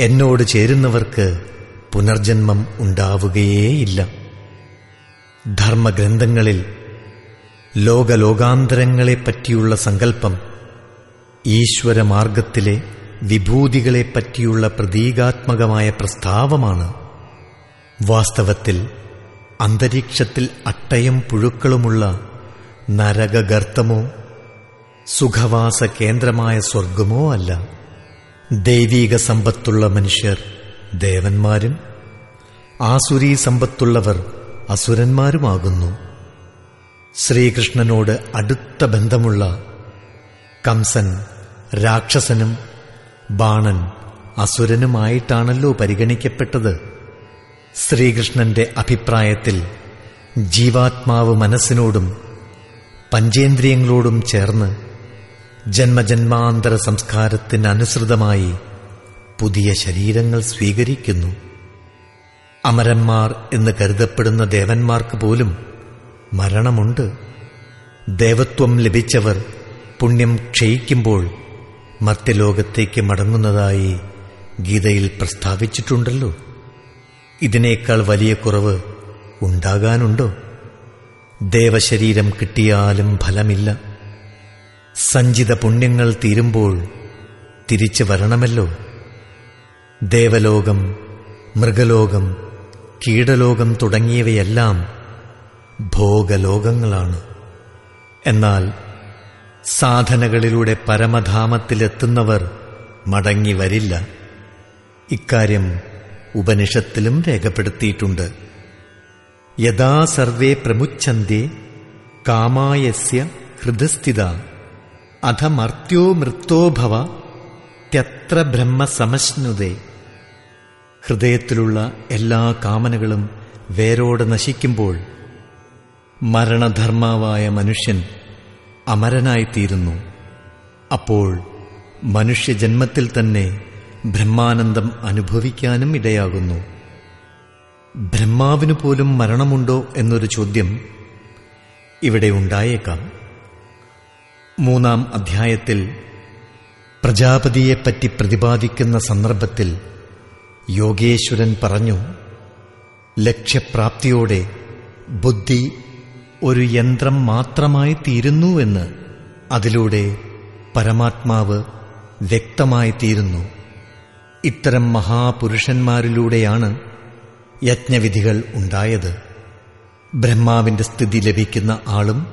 എന്നോട് ചേരുന്നവർക്ക് പുനർജന്മം ഉണ്ടാവുകയേയില്ല. ധർമ്മഗ്രന്ഥങ്ങളിൽ ലോകലോകാന്തരങ്ങളെപ്പറ്റിയുള്ള സങ്കല്പം ഈശ്വരമാർഗത്തിലെ വിഭൂതികളെപ്പറ്റിയുള്ള പ്രതീകാത്മകമായ പ്രസ്താവമാണ്. വാസ്തവത്തിൽ അന്തരീക്ഷത്തിൽ അട്ടയും പുഴുക്കളുമുള്ള നരകഗർത്തമോ സുഖവാസ കേന്ദ്രമായ സ്വർഗമോ അല്ല. ദൈവീക സമ്പത്തുള്ള മനുഷ്യർ ദേവന്മാരും ആസുരീ സമ്പത്തുള്ളവർ അസുരന്മാരുമാകുന്നു. ശ്രീകൃഷ്ണനോട് അടുത്ത ബന്ധമുള്ള കംസൻ രാക്ഷസനും ബാണൻ അസുരനുമായിട്ടാണല്ലോ പരിഗണിക്കപ്പെട്ടത്. ശ്രീകൃഷ്ണന്റെ അഭിപ്രായത്തിൽ ജീവാത്മാവ് മനസ്സിനോടും പഞ്ചേന്ദ്രിയങ്ങളോടും ചേർന്ന് ജന്മജന്മാന്തര സംസ്കാരത്തിനനുസൃതമായി പുതിയ ശരീരങ്ങൾ സ്വീകരിക്കുന്നു. അമരന്മാർ എന്ന് കരുതപ്പെടുന്ന ദേവന്മാർക്ക് പോലും മരണമുണ്ട്. ദേവത്വം ലഭിച്ചവർ പുണ്യം ക്ഷയിക്കുമ്പോൾ മർത്യലോകത്തേക്ക് മടങ്ങുന്നതായി ഗീതയിൽ പ്രസ്താവിച്ചിട്ടുണ്ടല്ലോ. ഇതിനേക്കാൾ വലിയ കുറവ് ഉണ്ടാകാനുണ്ടോ? ദേവശരീരം കിട്ടിയാലും ഫലമില്ല. സഞ്ചിത പുണ്യങ്ങൾ തീരുമ്പോൾ തിരിച്ചു വരണമല്ലോ. ദേവലോകം മൃഗലോകം കീടലോകം തുടങ്ങിയവയെല്ലാം ഭോഗലോകങ്ങളാണ്. എന്നാൽ സാധനകളിലൂടെ പരമധാമത്തിലെത്തുന്നവർ മടങ്ങി വരില്ല. ഇക്കാര്യം ഉപനിഷത്തിലും രേഖപ്പെടുത്തിയിട്ടുണ്ട്. യഥാ സർവേ പ്രമുച്ഛന്തി കാമായസ്യ ഹൃദസ്ഥിത അധമർത്യോ മൃത്തോ ഭവ ത്യത്ര ബ്രഹ്മസമശ്നുതേ ഹൃദയത്തിലുള്ള എല്ലാ കാമനകളും വേരോടെ നശിക്കുമ്പോൾ മരണധർമാവായ മനുഷ്യൻ അമരനായിത്തീരുന്നു. അപ്പോൾ മനുഷ്യജന്മത്തിൽ തന്നെ ബ്രഹ്മാനന്ദം അനുഭവിക്കാനും ഇടയാകുന്നു. ബ്രഹ്മാവിന് പോലും മരണമുണ്ടോ എന്നൊരു ചോദ്യം ഇവിടെ ഉണ്ടായേക്കാം. മൂന്നാം അധ്യായത്തിൽ പ്രജാപതിയെപ്പറ്റി പ്രതിപാദിക്കുന്ന സന്ദർഭത്തിൽ യോഗേശ്വരൻ പറഞ്ഞു ലക്ഷ്യപ്രാപ്തിയോടെ ബുദ്ധി ഒരു യന്ത്രം മാത്രമായി തീരുന്നുവെന്ന് അതിലൂടെ പരമാത്മാവ് വ്യക്തമായി തീരുന്നു ഇത്തരം മഹാപുരുഷന്മാരിലൂടെയാണ് യജ്ഞവിധികൾ ഉണ്ടായത്. ബ്രഹ്മാവിന്റെ സ്ഥിതി ലഭിക്കുന്ന ആളും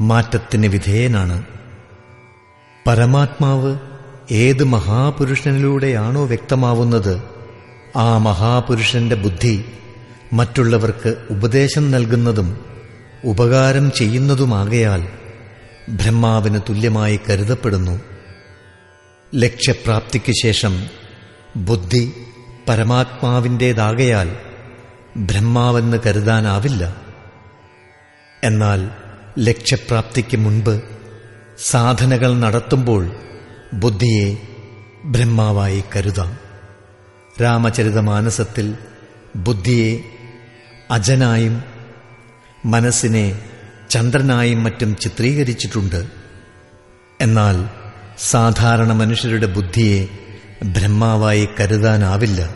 മാറ്റത്തിന് വിധേയനാണ്. പരമാത്മാവ് ഏത് മഹാപുരുഷനിലൂടെയാണോ വ്യക്തമാവുന്നത് ആ മഹാപുരുഷന്റെ ബുദ്ധി മറ്റുള്ളവർക്ക് ഉപദേശം നൽകുന്നതും ഉപകാരം ചെയ്യുന്നതുമാകയാൽ ബ്രഹ്മാവിന് തുല്യമായി കരുതപ്പെടുന്നു. ലക്ഷ്യപ്രാപ്തിക്ക് ശേഷം ബുദ്ധി പരമാത്മാവിന്റേതാകയാൽ ബ്രഹ്മാവെന്ന് കരുതാനാവില്ല. എന്നാൽ ലക്ഷ്യപ്രാപ്തിക്ക് മുൻപ് സാധനകൾ നടത്തുമ്പോൾ ബുദ്ധിയെ ബ്രഹ്മാവായി കരുതാം. രാമചരിതമാനസത്തിൽ ബുദ്ധിയെ അജനായും മനസ്സിനെ ചന്ദ്രനായും മറ്റും ചിത്രീകരിച്ചിട്ടുണ്ട്. എന്നാൽ സാധാരണ മനുഷ്യരുടെ ബുദ്ധിയെ ബ്രഹ്മാവായി കരുതാനാവില്ല.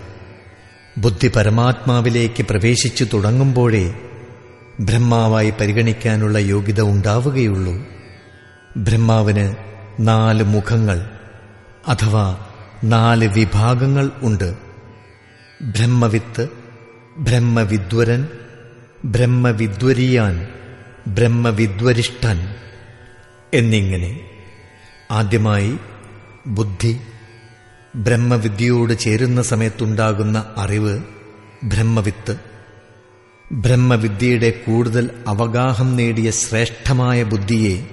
ബുദ്ധി പരമാത്മാവിലേക്ക് പ്രവേശിച്ചു തുടങ്ങുമ്പോഴേ ബ്രഹ്മാവായി പരിഗണിക്കാനുള്ള യോഗ്യത ഉണ്ടാവുകയുള്ളൂ. ബ്രഹ്മാവിന് നാല് മുഖങ്ങൾ അഥവാ നാല് വിഭാഗങ്ങൾ ഉണ്ട്. ബ്രഹ്മവിത്ത് ബ്രഹ്മവിദ്വരൻ ബ്രഹ്മവിദ്വരിയാൻ ബ്രഹ്മവിദ്വരിഷ്ഠൻ എന്നിങ്ങനെ ആദ്യമായി ബുദ്ധി ബ്രഹ്മവിദ്യയോട് ചേരുന്ന സമയത്തുണ്ടാകുന്ന അറിവ് ബ്രഹ്മവിത്ത്. ബ്രഹ്മവിദ്യയുടെ കൂടുതൽ അവഗാഹം നേടിയ ശ്രേഷ്ഠമായ ബുദ്ധിയെ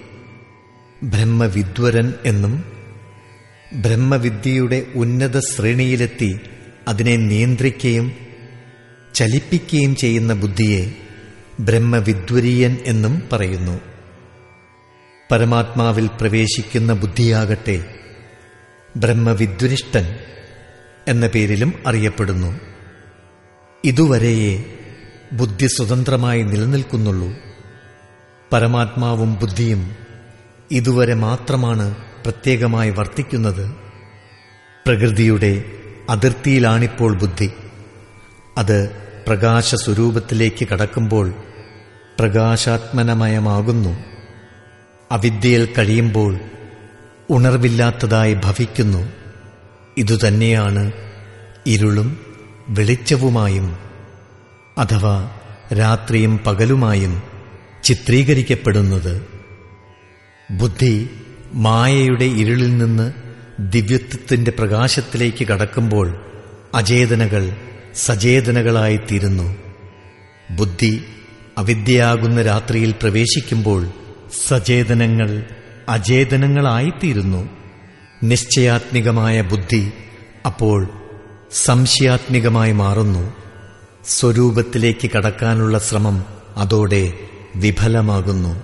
ബ്രഹ്മവിദ്വരൻ എന്നും ബ്രഹ്മവിദ്യയുടെ ഉന്നത ശ്രേണിയിലെത്തി അതിനെ നിയന്ത്രിക്കുകയും ചലിപ്പിക്കുകയും ചെയ്യുന്ന ബുദ്ധിയെ ബ്രഹ്മവിദ്വരീയൻ എന്നും പറയുന്നു. പരമാത്മാവിൽ പ്രവേശിക്കുന്ന ബുദ്ധിയാകട്ടെ ബ്രഹ്മവിദ്വരിഷ്ടൻ എന്ന പേരിലും അറിയപ്പെടുന്നു. ഇതുവരെയേ ബുദ്ധി സ്വതന്ത്രമായി നിലനിൽക്കുന്നുള്ളൂ. പരമാത്മാവും ബുദ്ധിയും ഇതുവരെ മാത്രമാണ് പ്രത്യേകമായി വർത്തിക്കുന്നത്. പ്രകൃതിയുടെ അതിർത്തിയിലാണിപ്പോൾ ബുദ്ധി. അത് പ്രകാശ പ്രകാശസ്വരൂപത്തിലേക്ക് കടക്കുമ്പോൾ പ്രകാശാത്മനമയമാകുന്നു. അവിദ്യയിൽ കഴിയുമ്പോൾ ഉണർവില്ലാത്തതായി ഭവിക്കുന്നു. ഇതുതന്നെയാണ് ഇരുളും വെളിച്ചവുമായും അഥവാ രാത്രിയും പകലുമായും ചിത്രീകരിക്കപ്പെടുന്നത്. ബുദ്ധി മായയുടെ ഇരുളിൽ നിന്ന് ദിവ്യത്വത്തിന്റെ പ്രകാശത്തിലേക്ക് കടക്കുമ്പോൾ അചേതനകൾ സചേതനകളായിത്തീരുന്നു. ബുദ്ധി അവിദ്യയാകുന്ന രാത്രിയിൽ പ്രവേശിക്കുമ്പോൾ സചേതനങ്ങൾ അചേതനങ്ങളായിത്തീരുന്നു. നിശ്ചയാത്മികമായ ബുദ്ധി അപ്പോൾ സംശയാത്മികമായി മാറുന്നു. സ്വരൂപത്തിലേക്ക് കടക്കാനുള്ള ശ്രമം അതോടെ വിഫലമാകുന്നു.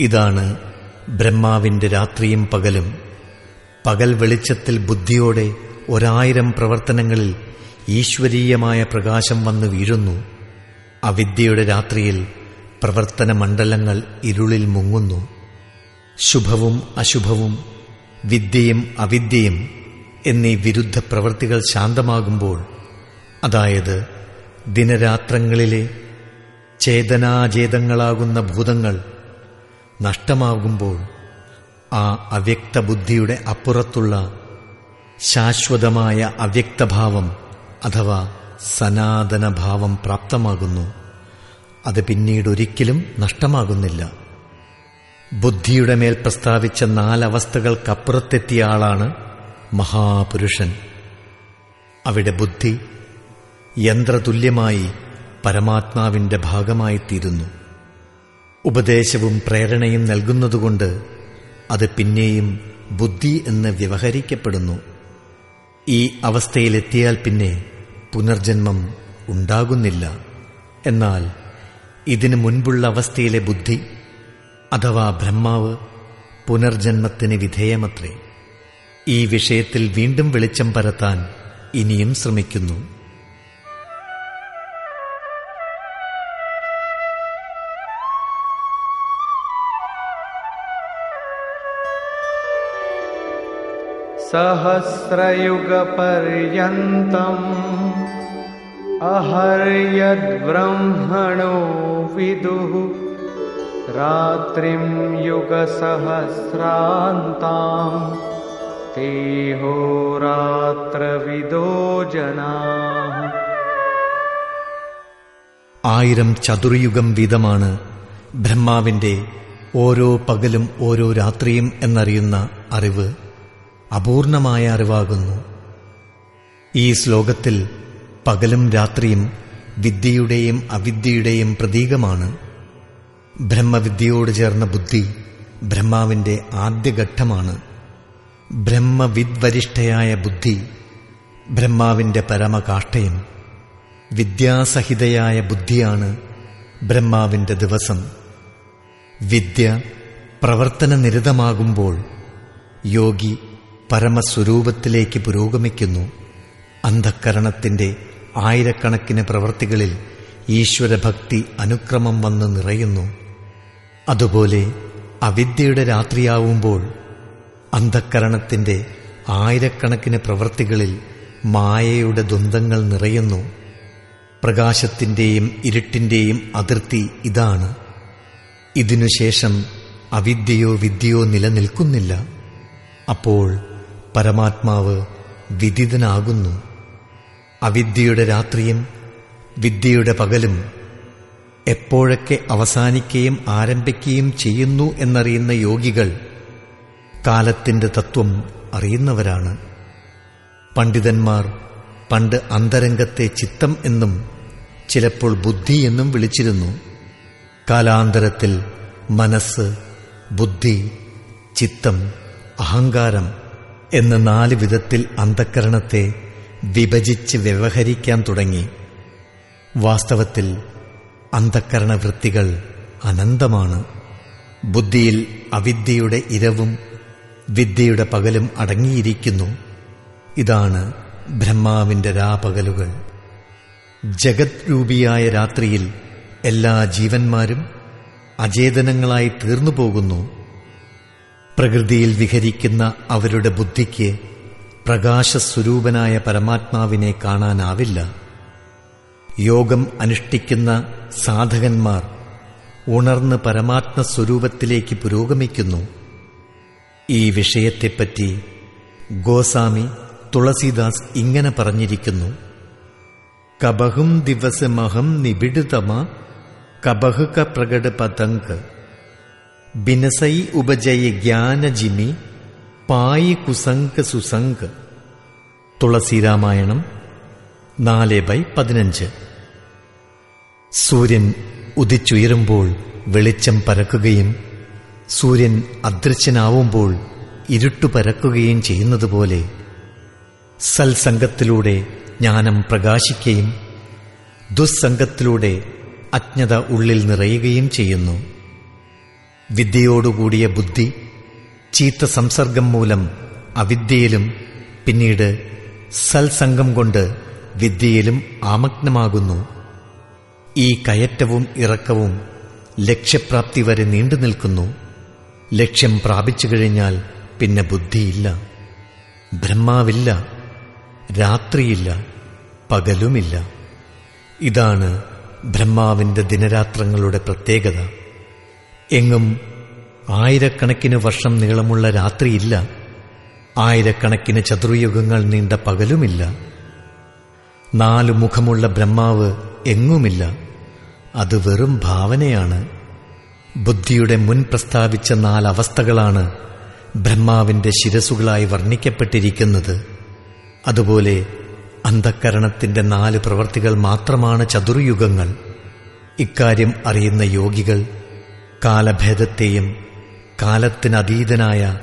ഇതാണ് ബ്രഹ്മാവിന്റെ രാത്രിയും പകലും. പകൽ വെളിച്ചത്തിൽ ബുദ്ധിയോടെ ഒരായിരം പ്രവർത്തനങ്ങളിൽ ഈശ്വരീയമായ പ്രകാശം വന്ന് വീഴുന്നു. അവിദ്യയുടെ രാത്രിയിൽ പ്രവർത്തന മണ്ഡലങ്ങൾ ഇരുളിൽ മുങ്ങുന്നു. ശുഭവും അശുഭവും വിദ്യയും അവിദ്യയും എന്നീ വിരുദ്ധ പ്രവൃത്തികൾ ശാന്തമാകുമ്പോൾ അതായത് ദിനരാത്രങ്ങളിലെ ചേതനാചേതങ്ങളാകുന്ന ഭൂതങ്ങൾ നഷ്ടമാകുമ്പോൾ ആ അവ്യക്ത ബുദ്ധിയുടെ അപ്പുറത്തുള്ള ശാശ്വതമായ അവ്യക്തഭാവം അഥവാ സനാതനഭാവം പ്രാപ്തമാകുന്നു. അത് പിന്നീടൊരിക്കലും നഷ്ടമാകുന്നില്ല. ബുദ്ധിയുടെ മേൽ പ്രസ്താവിച്ച നാലവസ്ഥകൾക്കപ്പുറത്തെത്തിയ ആളാണ് മഹാപുരുഷൻ. അവിടെ ബുദ്ധി യന്ത്രതുല്യമായി പരമാത്മാവിന്റെ ഭാഗമായിത്തീരുന്നു. ഉപദേശവും പ്രേരണയും നൽകുന്നതുകൊണ്ട് അത് പിന്നെയും ബുദ്ധി എന്ന് വ്യവഹരിക്കപ്പെടുന്നു. ഈ അവസ്ഥയിലെത്തിയാൽ പിന്നെ പുനർജന്മം ഉണ്ടാകുന്നില്ല. എന്നാൽ ഇതിനു മുൻപുള്ള അവസ്ഥയിലെ ബുദ്ധി അഥവാ ബ്രഹ്മാവ് പുനർജന്മത്തിന് വിധേയമത്രേ ഈ വിഷയത്തിൽ വീണ്ടും വെളിച്ചം പരത്താൻ ഇനിയും ശ്രമിക്കുന്നു सहस्रयुगपर्यन्तम् अहर्यद्ब्रह्मणो विदुः रात्रिं युगसहस्रान्ताम् तेहोरात्रविदो जनाः ആയിരം ചതുർയുഗം വീതമാണ് ബ്രഹ്മാവിന്റെ ഓരോ പകലും ഓരോ രാത്രിയും എന്നറിയുന്ന അറിവ് അപൂർണമായ അറിവാകുന്നു ഈ ശ്ലോകത്തിൽ പകലും രാത്രിയും വിദ്യയുടെയും അവിദ്യയുടെയും പ്രതീകമാണ് ബ്രഹ്മവിദ്യയോട് ചേർന്ന ബുദ്ധി ബ്രഹ്മാവിന്റെ ആദ്യഘട്ടമാണ് ബ്രഹ്മവിദ്വരിഷ്ഠയായ ബുദ്ധി ബ്രഹ്മാവിന്റെ പരമകാഷ്ഠയും വിദ്യാസഹിതയായ ബുദ്ധിയാണ് ബ്രഹ്മാവിന്റെ ദിവസം. വിദ്യ പ്രവർത്തനനിരതമാകുമ്പോൾ യോഗി പരമസ്വരൂപത്തിലേക്ക് പുരോഗമിക്കുന്നു. അന്ധക്കരണത്തിന്റെ ആയിരക്കണക്കിന് പ്രവൃത്തികളിൽ ഈശ്വരഭക്തി അനുക്രമം വന്ന് നിറയുന്നു. അതുപോലെ അവിദ്യയുടെ രാത്രിയാവുമ്പോൾ അന്ധക്കരണത്തിന്റെ ആയിരക്കണക്കിന് പ്രവൃത്തികളിൽ മായയുടെ ദ്വന്ദ്ങ്ങൾ നിറയുന്നു. പ്രകാശത്തിന്റെയും ഇരുട്ടിന്റെയും അതിർത്തി ഇതാണ്. ഇതിനുശേഷം അവിദ്യയോ വിദ്യയോ നിലനിൽക്കുന്നില്ല. അപ്പോൾ പരമാത്മാവ് വിദിതനാകുന്നു. അവിദ്യയുടെ രാത്രിയും വിദ്യയുടെ പകലും എപ്പോഴൊക്കെ അവസാനിക്കുകയും ആരംഭിക്കുകയും ചെയ്യുന്നു എന്നറിയുന്ന യോഗികൾ കാലത്തിന്റെ തത്വം അറിയുന്നവരാണ്. പണ്ഡിതന്മാർ പണ്ട് അന്തരംഗത്തെ ചിത്തം എന്നും ചിലപ്പോൾ ബുദ്ധി എന്നും വിളിച്ചിരുന്നു. കാലാന്തരത്തിൽ മനസ്സ് ബുദ്ധി ചിത്തം അഹങ്കാരം എന്ന നാല് വിധത്തിൽ അന്ധക്കരണത്തെ വിഭജിച്ച് വ്യവഹരിക്കാൻ തുടങ്ങി. വാസ്തവത്തിൽ അന്ധക്കരണവൃത്തികൾ അനന്തമാണ്. ബുദ്ധിയിൽ അവിദ്യയുടെ ഇരവും വിദ്യയുടെ പകലും അടങ്ങിയിരിക്കുന്നു. ഇതാണ് ബ്രഹ്മാവിന്റെ രാപകലുകൾ. ജഗത് രൂപിയായ രാത്രിയിൽ എല്ലാ ജീവന്മാരും അചേതനങ്ങളായി തീർന്നു പോകുന്നു. പ്രകൃതിയിൽ വിഹരിക്കുന്ന അവരുടെ ബുദ്ധിക്ക് പ്രകാശസ്വരൂപനായ പരമാത്മാവിനെ കാണാനാവില്ല. യോഗം അനുഷ്ഠിക്കുന്ന സാധകന്മാർ ഉണർന്ന് പരമാത്മ സ്വരൂപത്തിലേക്ക് പുരോഗമിക്കുന്നു. ഈ വിഷയത്തെപ്പറ്റി ഗോസ്വാമി തുളസിദാസ് ഇങ്ങനെ പറഞ്ഞിരിക്കുന്നു. കബഹും ദിവസമഹം നിബിഡിതമ കബഹുക പ്രകട പതങ്ക് ബിനസൈ ഉപജയ ജ്ഞാനജിമി പായി കുസങ്ക് സുസങ്ക് തുളസീരാമായണം നാല് ബൈ പതിനഞ്ച്. സൂര്യൻ ഉദിച്ചുയരുമ്പോൾ വെളിച്ചം പരക്കുകയും സൂര്യൻ അദൃശ്യനാവുമ്പോൾ ഇരുട്ടു പരക്കുകയും ചെയ്യുന്നതുപോലെ സൽസംഗത്തിലൂടെ ജ്ഞാനം പ്രകാശിക്കുകയും ദുസ്സംഗത്തിലൂടെ അജ്ഞത ഉള്ളിൽ നിറയുകയും ചെയ്യുന്നു. വിദ്യയോടുകൂടിയ ബുദ്ധി ചീത്ത സംസർഗം മൂലം അവിദ്യയിലും പിന്നീട് സൽസംഗം കൊണ്ട് വിദ്യയിലും ആമഗ്നമാകുന്നു. ഈ കയറ്റവും ഇറക്കവും ലക്ഷ്യപ്രാപ്തി വരെ നീണ്ടു നിൽക്കുന്നു. ലക്ഷ്യം പ്രാപിച്ചു കഴിഞ്ഞാൽ പിന്നെ ബുദ്ധിയില്ല ബ്രഹ്മാവില്ല രാത്രിയില്ല പകലുമില്ല. ഇതാണ് ബ്രഹ്മാവിന്റെ ദിനരാത്രങ്ങളുടെ പ്രത്യേകത. എങ്ങും ആയിരക്കണക്കിന് വർഷം നീളമുള്ള രാത്രിയില്ല ആയിരക്കണക്കിന് ചതുർയുഗങ്ങൾ നീണ്ട പകലുമില്ല. നാലു മുഖമുള്ള ബ്രഹ്മാവ് എങ്ങുമില്ല അത് വെറും ഭാവനയാണ്. ബുദ്ധിയുടെ മുൻ പ്രസ്താവിച്ച നാലവസ്ഥകളാണ് ബ്രഹ്മാവിന്റെ ശിരസുകളായി വർണിക്കപ്പെട്ടിരിക്കുന്നത്. അതുപോലെ അന്ധക്കരണത്തിന്റെ നാല് പ്രവർത്തികൾ മാത്രമാണ് ചതുർയുഗങ്ങൾ. ഇക്കാര്യം അറിയുന്ന യോഗികൾ കാലഭേദത്തെയും കാലത്തിനതീതനായ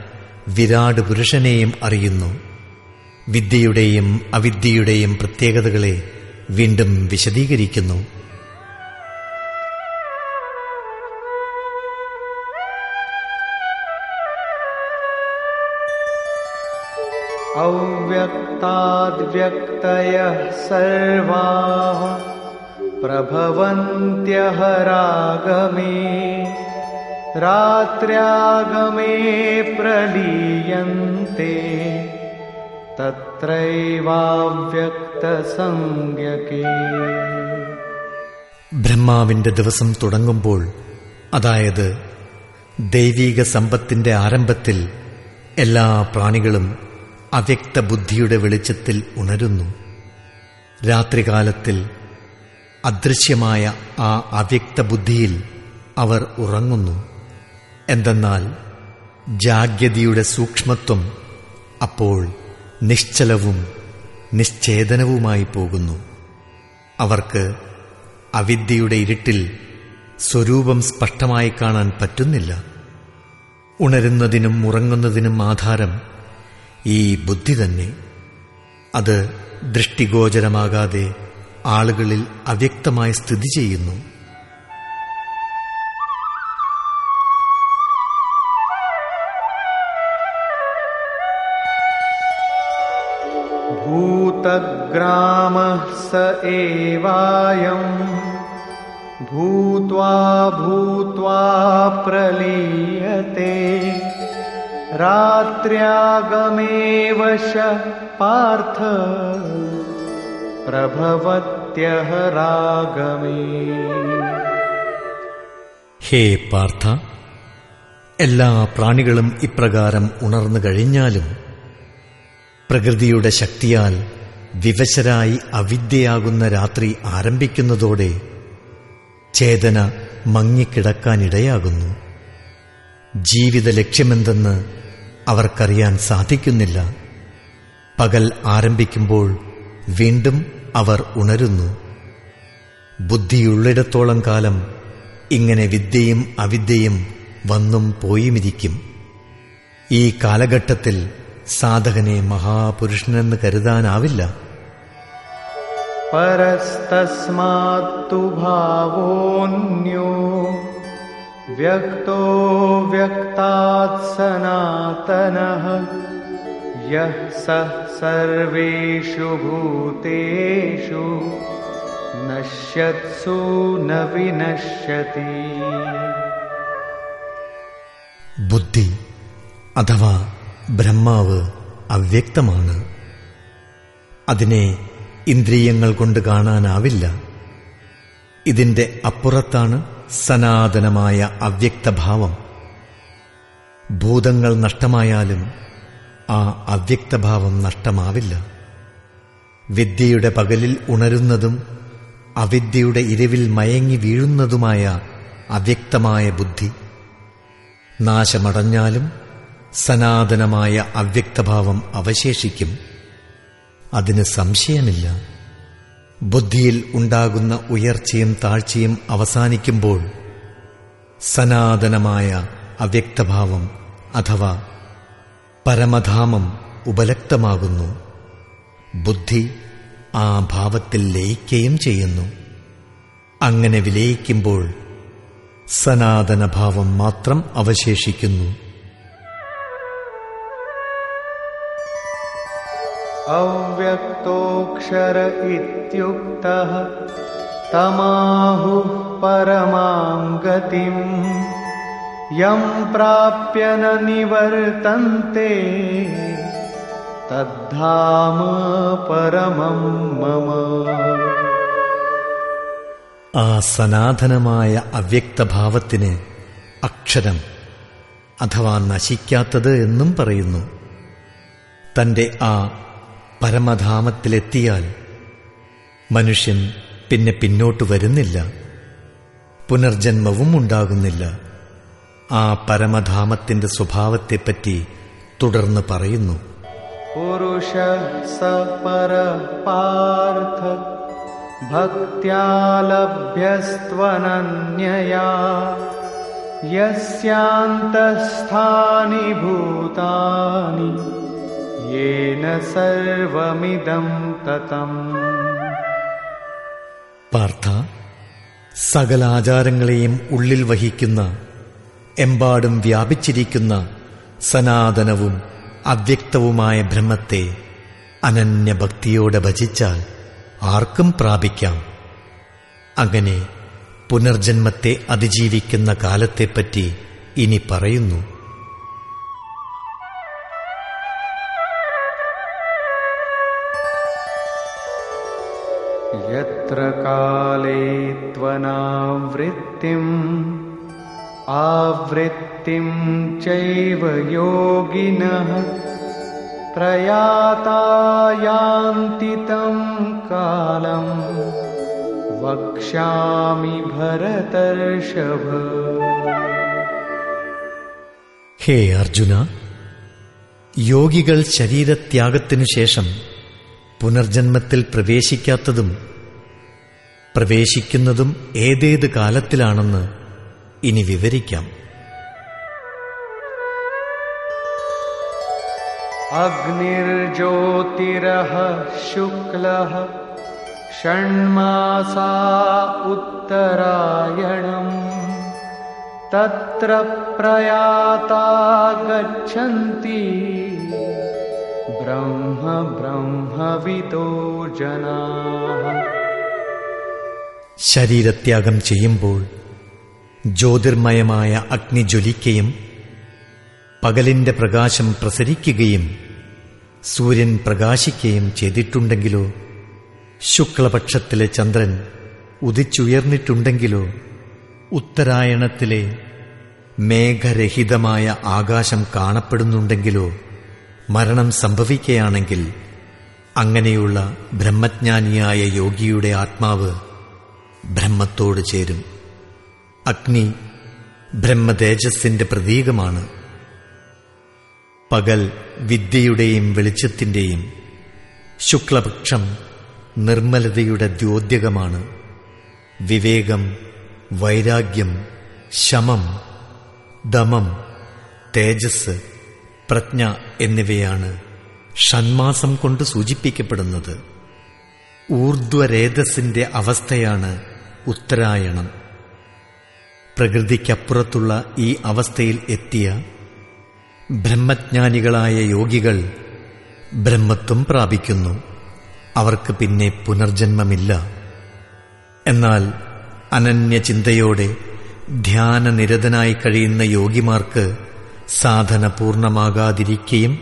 വിരാട് പുരുഷനെയും അറിയുന്നു. വിദ്യയുടെയും അവിദ്യയുടെയും പ്രത്യേകതകളെ വീണ്ടും വിശദീകരിക്കുന്നു. अव्यक्ताद्व्यक्तयः सर्वाः प्रभवन्त्यः रागमे रात्र्यागमे प्रलीयन्ते तत्रैवाव्यक्तसंज्ञके ബ്രഹ്മാവിന്റെ ദിവസം തുടങ്ങുമ്പോൾ അതായത് ദൈവീക സമ്പത്തിന്റെ ആരംഭത്തിൽ എല്ലാ പ്രാണികളും അവ്യക്ത ബുദ്ധിയുടെ വെളിച്ചത്തിൽ ഉണരുന്നു. രാത്രികാലത്തിൽ അദൃശ്യമായ ആ അവ്യക്ത ബുദ്ധിയിൽ അവർ ഉറങ്ങുന്നു. എന്തെന്നാൽ ജാഗ്യതയുടെ സൂക്ഷ്മത്വം അപ്പോൾ നിശ്ചലവും നിശ്ചേതനവുമായി പോകുന്നു. അവർക്ക് അവിദ്യയുടെ ഇരുട്ടിൽ സ്വരൂപം സ്പഷ്ടമായി കാണാൻ പറ്റുന്നില്ല. ഉണരുന്നതിനും ഉറങ്ങുന്നതിനും ആധാരം ഈ ബുദ്ധി തന്നെ അത് ദൃഷ്ടിഗോചരമാകാതെ ആളുകളിൽ അവ്യക്തമായി സ്ഥിതി ചെയ്യുന്നു. ഭൂതഗ്രാമ സ ഏവായം ഭൂത്വാ ഭൂത്വാ പ്രലീയത്തെ. रात्र्यागमेव श पार्थ प्रभवत्यः रागमे ഹേ പാർത്ഥ എല്ലാ പ്രാണികളും ഇപ്രകാരം ഉണർന്നു കഴിഞ്ഞാലും പ്രകൃതിയുടെ ശക്തിയാൽ വിവശരായി അവിദ്യയാകുന്ന രാത്രി ആരംഭിക്കുന്നതോടെ ചേതന മങ്ങിക്കിടക്കാനിടയാകുന്നു ജീവിത ലക്ഷ്യമെന്തെന്ന് അവർക്കറിയാൻ സാധിക്കുന്നില്ല. പകൽ ആരംഭിക്കുമ്പോൾ വീണ്ടും അവർ ഉണരുന്നു. ബുദ്ധിയുള്ളിടത്തോളം കാലം ഇങ്ങനെ വിദ്യയും അവിദ്യയും വന്നും പോയുമിരിക്കും. ഈ കാലഘട്ടത്തിൽ സാധകനെ മഹാപുരുഷനെന്ന് കരുതാനാവില്ല. പരസ്തസ്മാത്തു ഭാവോന്യോ व्यक्तो व्यक्तात् सनातनः यः सः सर्वेषु भूतेषु नश्यत्सु न विनश्यति ബുദ്ധി അഥവാ ബ്രഹ്മാവ് അവ്യക്തമാണ് അതിനെ ഇന്ദ്രിയങ്ങൾ കൊണ്ട് കാണാനാവില്ല ഇതിന്റെ അപ്പുറത്താണ് സനാതനമായ അവ്യക്തഭാവം. ഭൂതങ്ങൾ നഷ്ടമായാലും ആ അവ്യക്തഭാവം നഷ്ടമാവില്ല. വിദ്യയുടെ പകലിൽ ഉണരുന്നതും അവിദ്യയുടെ ഇരവിൽ മയങ്ങി വീഴുന്നതുമായ അവ്യക്തമായ ബുദ്ധി. നാശമടഞ്ഞാലും സനാതനമായ അവ്യക്തഭാവം അവശേഷിക്കും. അതിന് സംശയമില്ല. ബുദ്ധിയിൽ ഉണ്ടാകുന്ന ഉയർച്ചയും താഴ്ചയും അവസാനിക്കുമ്പോൾ സനാതനമായ അവ്യക്തഭാവം അഥവാ പരമധാമം ഉപലക്തമാകുന്നു. ബുദ്ധി ആ ഭാവത്തിൽ ലയിക്കുകയും ചെയ്യുന്നു. അങ്ങനെ വിലയിക്കുമ്പോൾ സനാതനഭാവം മാത്രം അവശേഷിക്കുന്നു. अव्यक्तोऽक्षर इत्युक्तः तमाहुः परमां गतिम् यं प्राप्य न निवर्तन्ते तद्धाम परमं मम ആ സനാതനമായ അവ്യക്തഭാവത്തിന് അക്ഷരം അഥവാ നശിക്കാത്തത് എന്നും പറയുന്നു തന്റെ ആ പരമധാമത്തിലെത്തിയാൽ മനുഷ്യൻ പിന്നെ പിന്നോട്ട് വരുന്നില്ല. പുനർജന്മവും ഉണ്ടാകുന്നില്ല. ആ പരമധാമത്തിന്റെ സ്വഭാവത്തെപ്പറ്റി തുടർന്ന് പറയുന്നു. പുരുഷ സപര പാർത്ഥ ഭക്തിയാലഭ്യസ്ത്വനന്യയാ യസ്യാന്തസ്ഥാനി ഭൂതാനി येन സർവമിതം തതം പാർത്ഥ സകലാചാരങ്ങളെയും ഉള്ളിൽ വഹിക്കുന്ന എമ്പാടും വ്യാപിച്ചിരിക്കുന്ന സനാതനവും അവ്യക്തവുമായ ബ്രഹ്മത്തെ അനന്യഭക്തിയോടെ ഭജിച്ചാൽ ആർക്കും പ്രാപിക്കാം. അങ്ങനെ പുനർജന്മത്തെ അതിജീവിക്കുന്ന കാലത്തെപ്പറ്റി ഇനി പറയുന്നു. यत्र काले त्वनावृत्तिम् आवृत्तिं चैव योगिनः प्रयाता यान्ति तं कालम् वक्ष्यामि भरतर्षभ ഹേ അർജുന യോഗികൾ ശരീരത്യാഗത്തിനു ശേഷം പുനർജന്മത്തിൽ പ്രവേശിക്കാത്തതും പ്രവേശിക്കുന്നതും ഏതേത് കാലത്തിലാണെന്ന് ഇനി വിവരിക്കാം अग्निर्ज्योतिरः शुक्लः षण्मासा उत्तरायणम् तत्र प्रयाता गच्छन्ति ब्रह्म ब्रह्मविदो जनाः ശരീരത്യാഗം ചെയ്യുമ്പോൾ ജ്യോതിർമയമായ അഗ്നി ജ്വലിക്കുകയും പകലിന്റെ പ്രകാശം പ്രസരിക്കുകയും സൂര്യൻ പ്രകാശിക്കുകയും ചെയ്തിട്ടുണ്ടെങ്കിലോ ശുക്ലപക്ഷത്തിലെ ചന്ദ്രൻ ഉദിച്ചുയർന്നിട്ടുണ്ടെങ്കിലോ ഉത്തരായണത്തിലെ മേഘരഹിതമായ ആകാശം കാണപ്പെടുന്നുണ്ടെങ്കിലോ മരണം സംഭവിക്കുകയാണെങ്കിൽ അങ്ങനെയുള്ള ബ്രഹ്മജ്ഞാനിയായ യോഗിയുടെ ആത്മാവ് ബ്രഹ്മത്തോട് ചേരും. അഗ്നി ബ്രഹ്മതേജസ്സിന്റെ പ്രതീകമാണ്. പകൽ വിദ്യയുടെയും വെളിച്ചത്തിന്റെയും ശുക്ലപക്ഷം നിർമ്മലതയുടെ ദ്യോദ്യകമാണ്. വിവേകം വൈരാഗ്യം ശമം ദമം തേജസ് പ്രജ്ഞ എന്നിവയാണ് ഷൺമാസം കൊണ്ട് സൂചിപ്പിക്കപ്പെടുന്നത്. ഊർധ്വരേതസിന്റെ അവസ്ഥയാണ് ഉത്തരായണം. പ്രകൃതിക്കപ്പുറത്തുള്ള ഈ അവസ്ഥയിൽ എത്തിയ ബ്രഹ്മജ്ഞാനികളായ യോഗികൾ ബ്രഹ്മത്വം പ്രാപിക്കുന്നു. അവർക്ക് പിന്നെ പുനർജന്മമില്ല. എന്നാൽ അനന്യചിന്തയോടെ ധ്യാനനിരതനായി കഴിയുന്ന യോഗിമാർക്ക് സാധന പൂർണമാകാതിരിക്കുകയും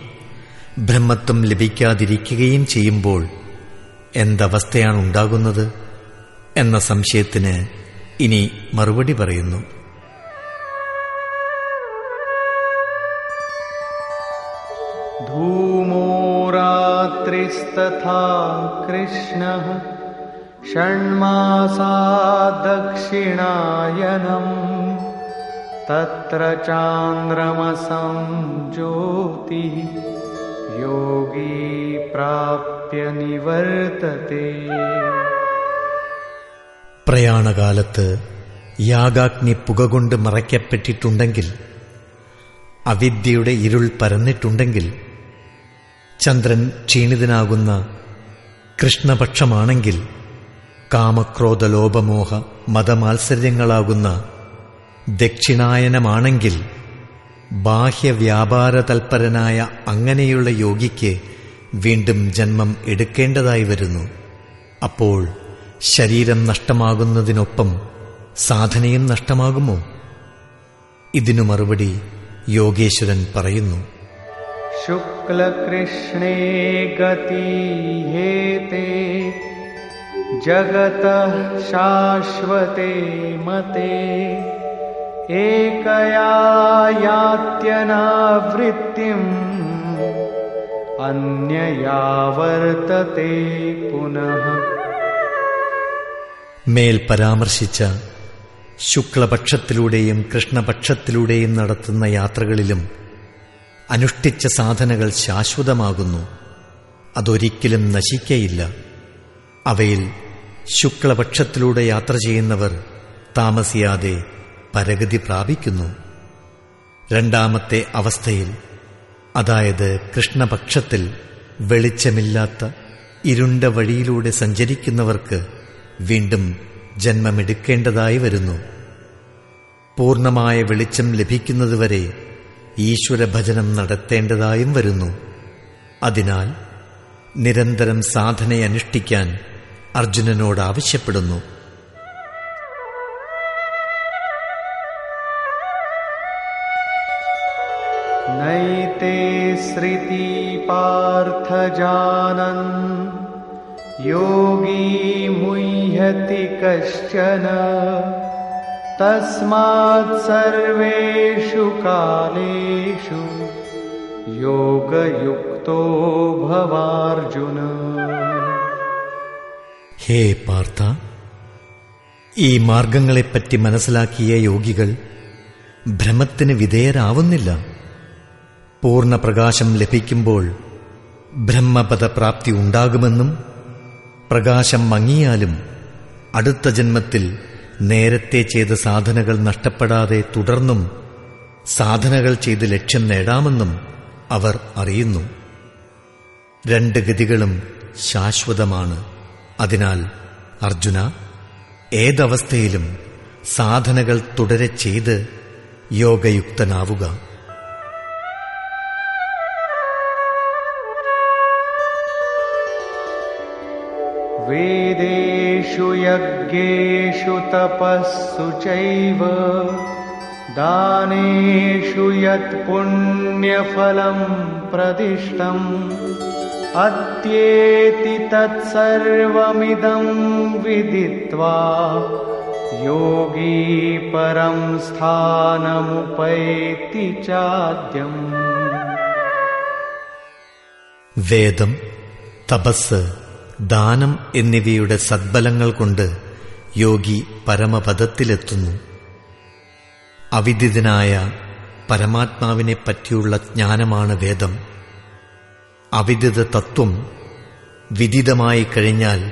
ബ്രഹ്മത്വം ലഭിക്കാതിരിക്കുകയും ചെയ്യുമ്പോൾ എന്തവസ്ഥയാണ് ഉണ്ടാകുന്നത് എന്ന സംശയത്തിന് ഇനി മറുപടി പറയുന്നു धूमो रात्रिस्तथा कृष्णः षण्मासा दक्षिणायनम् तत्र चान्द्रमसं ज्योतिः योगी प्राप्य निवर्तते പ്രയാണകാലത്ത് യാഗാഗ്നി പുകകൊണ്ട് മറയ്ക്കപ്പെട്ടിട്ടുണ്ടെങ്കിൽ അവിദ്യയുടെ ഇരുൾ പരന്നിട്ടുണ്ടെങ്കിൽ ചന്ദ്രൻ ക്ഷീണിതനാകുന്ന കൃഷ്ണപക്ഷമാണെങ്കിൽ കാമക്രോധ ലോപമോഹ മതമാത്സര്യങ്ങളാകുന്ന ദക്ഷിണായനമാണെങ്കിൽ ബാഹ്യവ്യാപാര തൽപരനായ അങ്ങനെയുള്ള യോഗിക്ക് വീണ്ടും ജന്മം എടുക്കേണ്ടതായി വരുന്നു. അപ്പോൾ ശരീരം നഷ്ടമാകുന്നതിനൊപ്പം സാധനയും നഷ്ടമാകുമോ? ഇതിനു മറുപടി യോഗേശ്വരൻ പറയുന്നു. ശുക്ലകൃഷ്ണേ ഗതി ഹേതേ ജഗത ശാശ്വതേ മതേ ഏകയാത്യനാവൃത്തിം അന്യയാവർത്തത്തെ പുനഃ। മേൽ പരാമർശിച്ച ശുക്ലപക്ഷത്തിലൂടെയും കൃഷ്ണപക്ഷത്തിലൂടെയും നടത്തുന്ന യാത്രകളിലും അനുഷ്ഠിച്ച സാധനകൾ ശാശ്വതമാകുന്നു. അതൊരിക്കലും നശിക്കയില്ല. അവയിൽ ശുക്ലപക്ഷത്തിലൂടെ യാത്ര ചെയ്യുന്നവർ താമസിയാതെ പരഗതി പ്രാപിക്കുന്നു. രണ്ടാമത്തെ അവസ്ഥയിൽ അതായത് കൃഷ്ണപക്ഷത്തിൽ വെളിച്ചമില്ലാത്ത ഇരുണ്ട വഴിയിലൂടെ സഞ്ചരിക്കുന്നവർക്ക് വീണ്ടും ജന്മമെടുക്കേണ്ടതായി വരുന്നു. പൂർണമായ വെളിച്ചം ലഭിക്കുന്നതുവരെ ഈശ്വരഭജനം നടത്തേണ്ടതായും വരുന്നു. അതിനാൽ നിരന്തരം സാധനയനുഷ്ഠിക്കാൻ അർജുനനോട് ആവശ്യപ്പെടുന്നു. നൈതേ ശ്രുതി പാർത്ഥജാനൻ योगी मुह्यति कश्चन तस्मात् सर्वेषु कालेषु योगयुक्तो भवार्जुन ഹേ പാർത്ഥ ഈ മാർഗങ്ങളെപ്പറ്റി മനസ്സിലാക്കിയ യോഗികൾ ഭ്രമത്തിന് വിധേയരാവുന്നില്ല പൂർണ്ണപ്രകാശം ലഭിക്കുമ്പോൾ ബ്രഹ്മപദപ്രാപ്തി ഉണ്ടാകുമെന്നും പ്രകാശം മങ്ങിയാലും അടുത്ത ജന്മത്തിൽ നേരത്തെ ചെയ്ത സാധനകൾ നഷ്ടപ്പെടാതെ തുടർന്നും സാധനകൾ ചെയ്ത് ലക്ഷ്യം നേടാമെന്നും അവർ അറിയുന്നു. രണ്ട് ഗതികളും ശാശ്വതമാണ്. അതിനാൽ അർജുന ഏതവസ്ഥയിലും സാധനകൾ തുടരെ ചെയ്ത് യോഗയുക്തനാവുക. वेदेषु यज्ञेषु तपःसु चैव दानेषु यत्पुण्यफलम् प्रदिष्टम् अत्येति तत्सर्वमिदम् विदित्वा योगी परं स्थानमुपैति चाद्यम्। वेदम् तपस् ദാനം എന്നിവയുടെ സദ്ബലങ്ങൾ കൊണ്ട് യോഗി പരമപദത്തിലെത്തുന്നു. അവിദിതനായ പരമാത്മാവിനെ പറ്റിയുള്ള ജ്ഞാനമാണ് വേദം. അവിദിത തത്വം വിദിതമായി കഴിഞ്ഞാൽ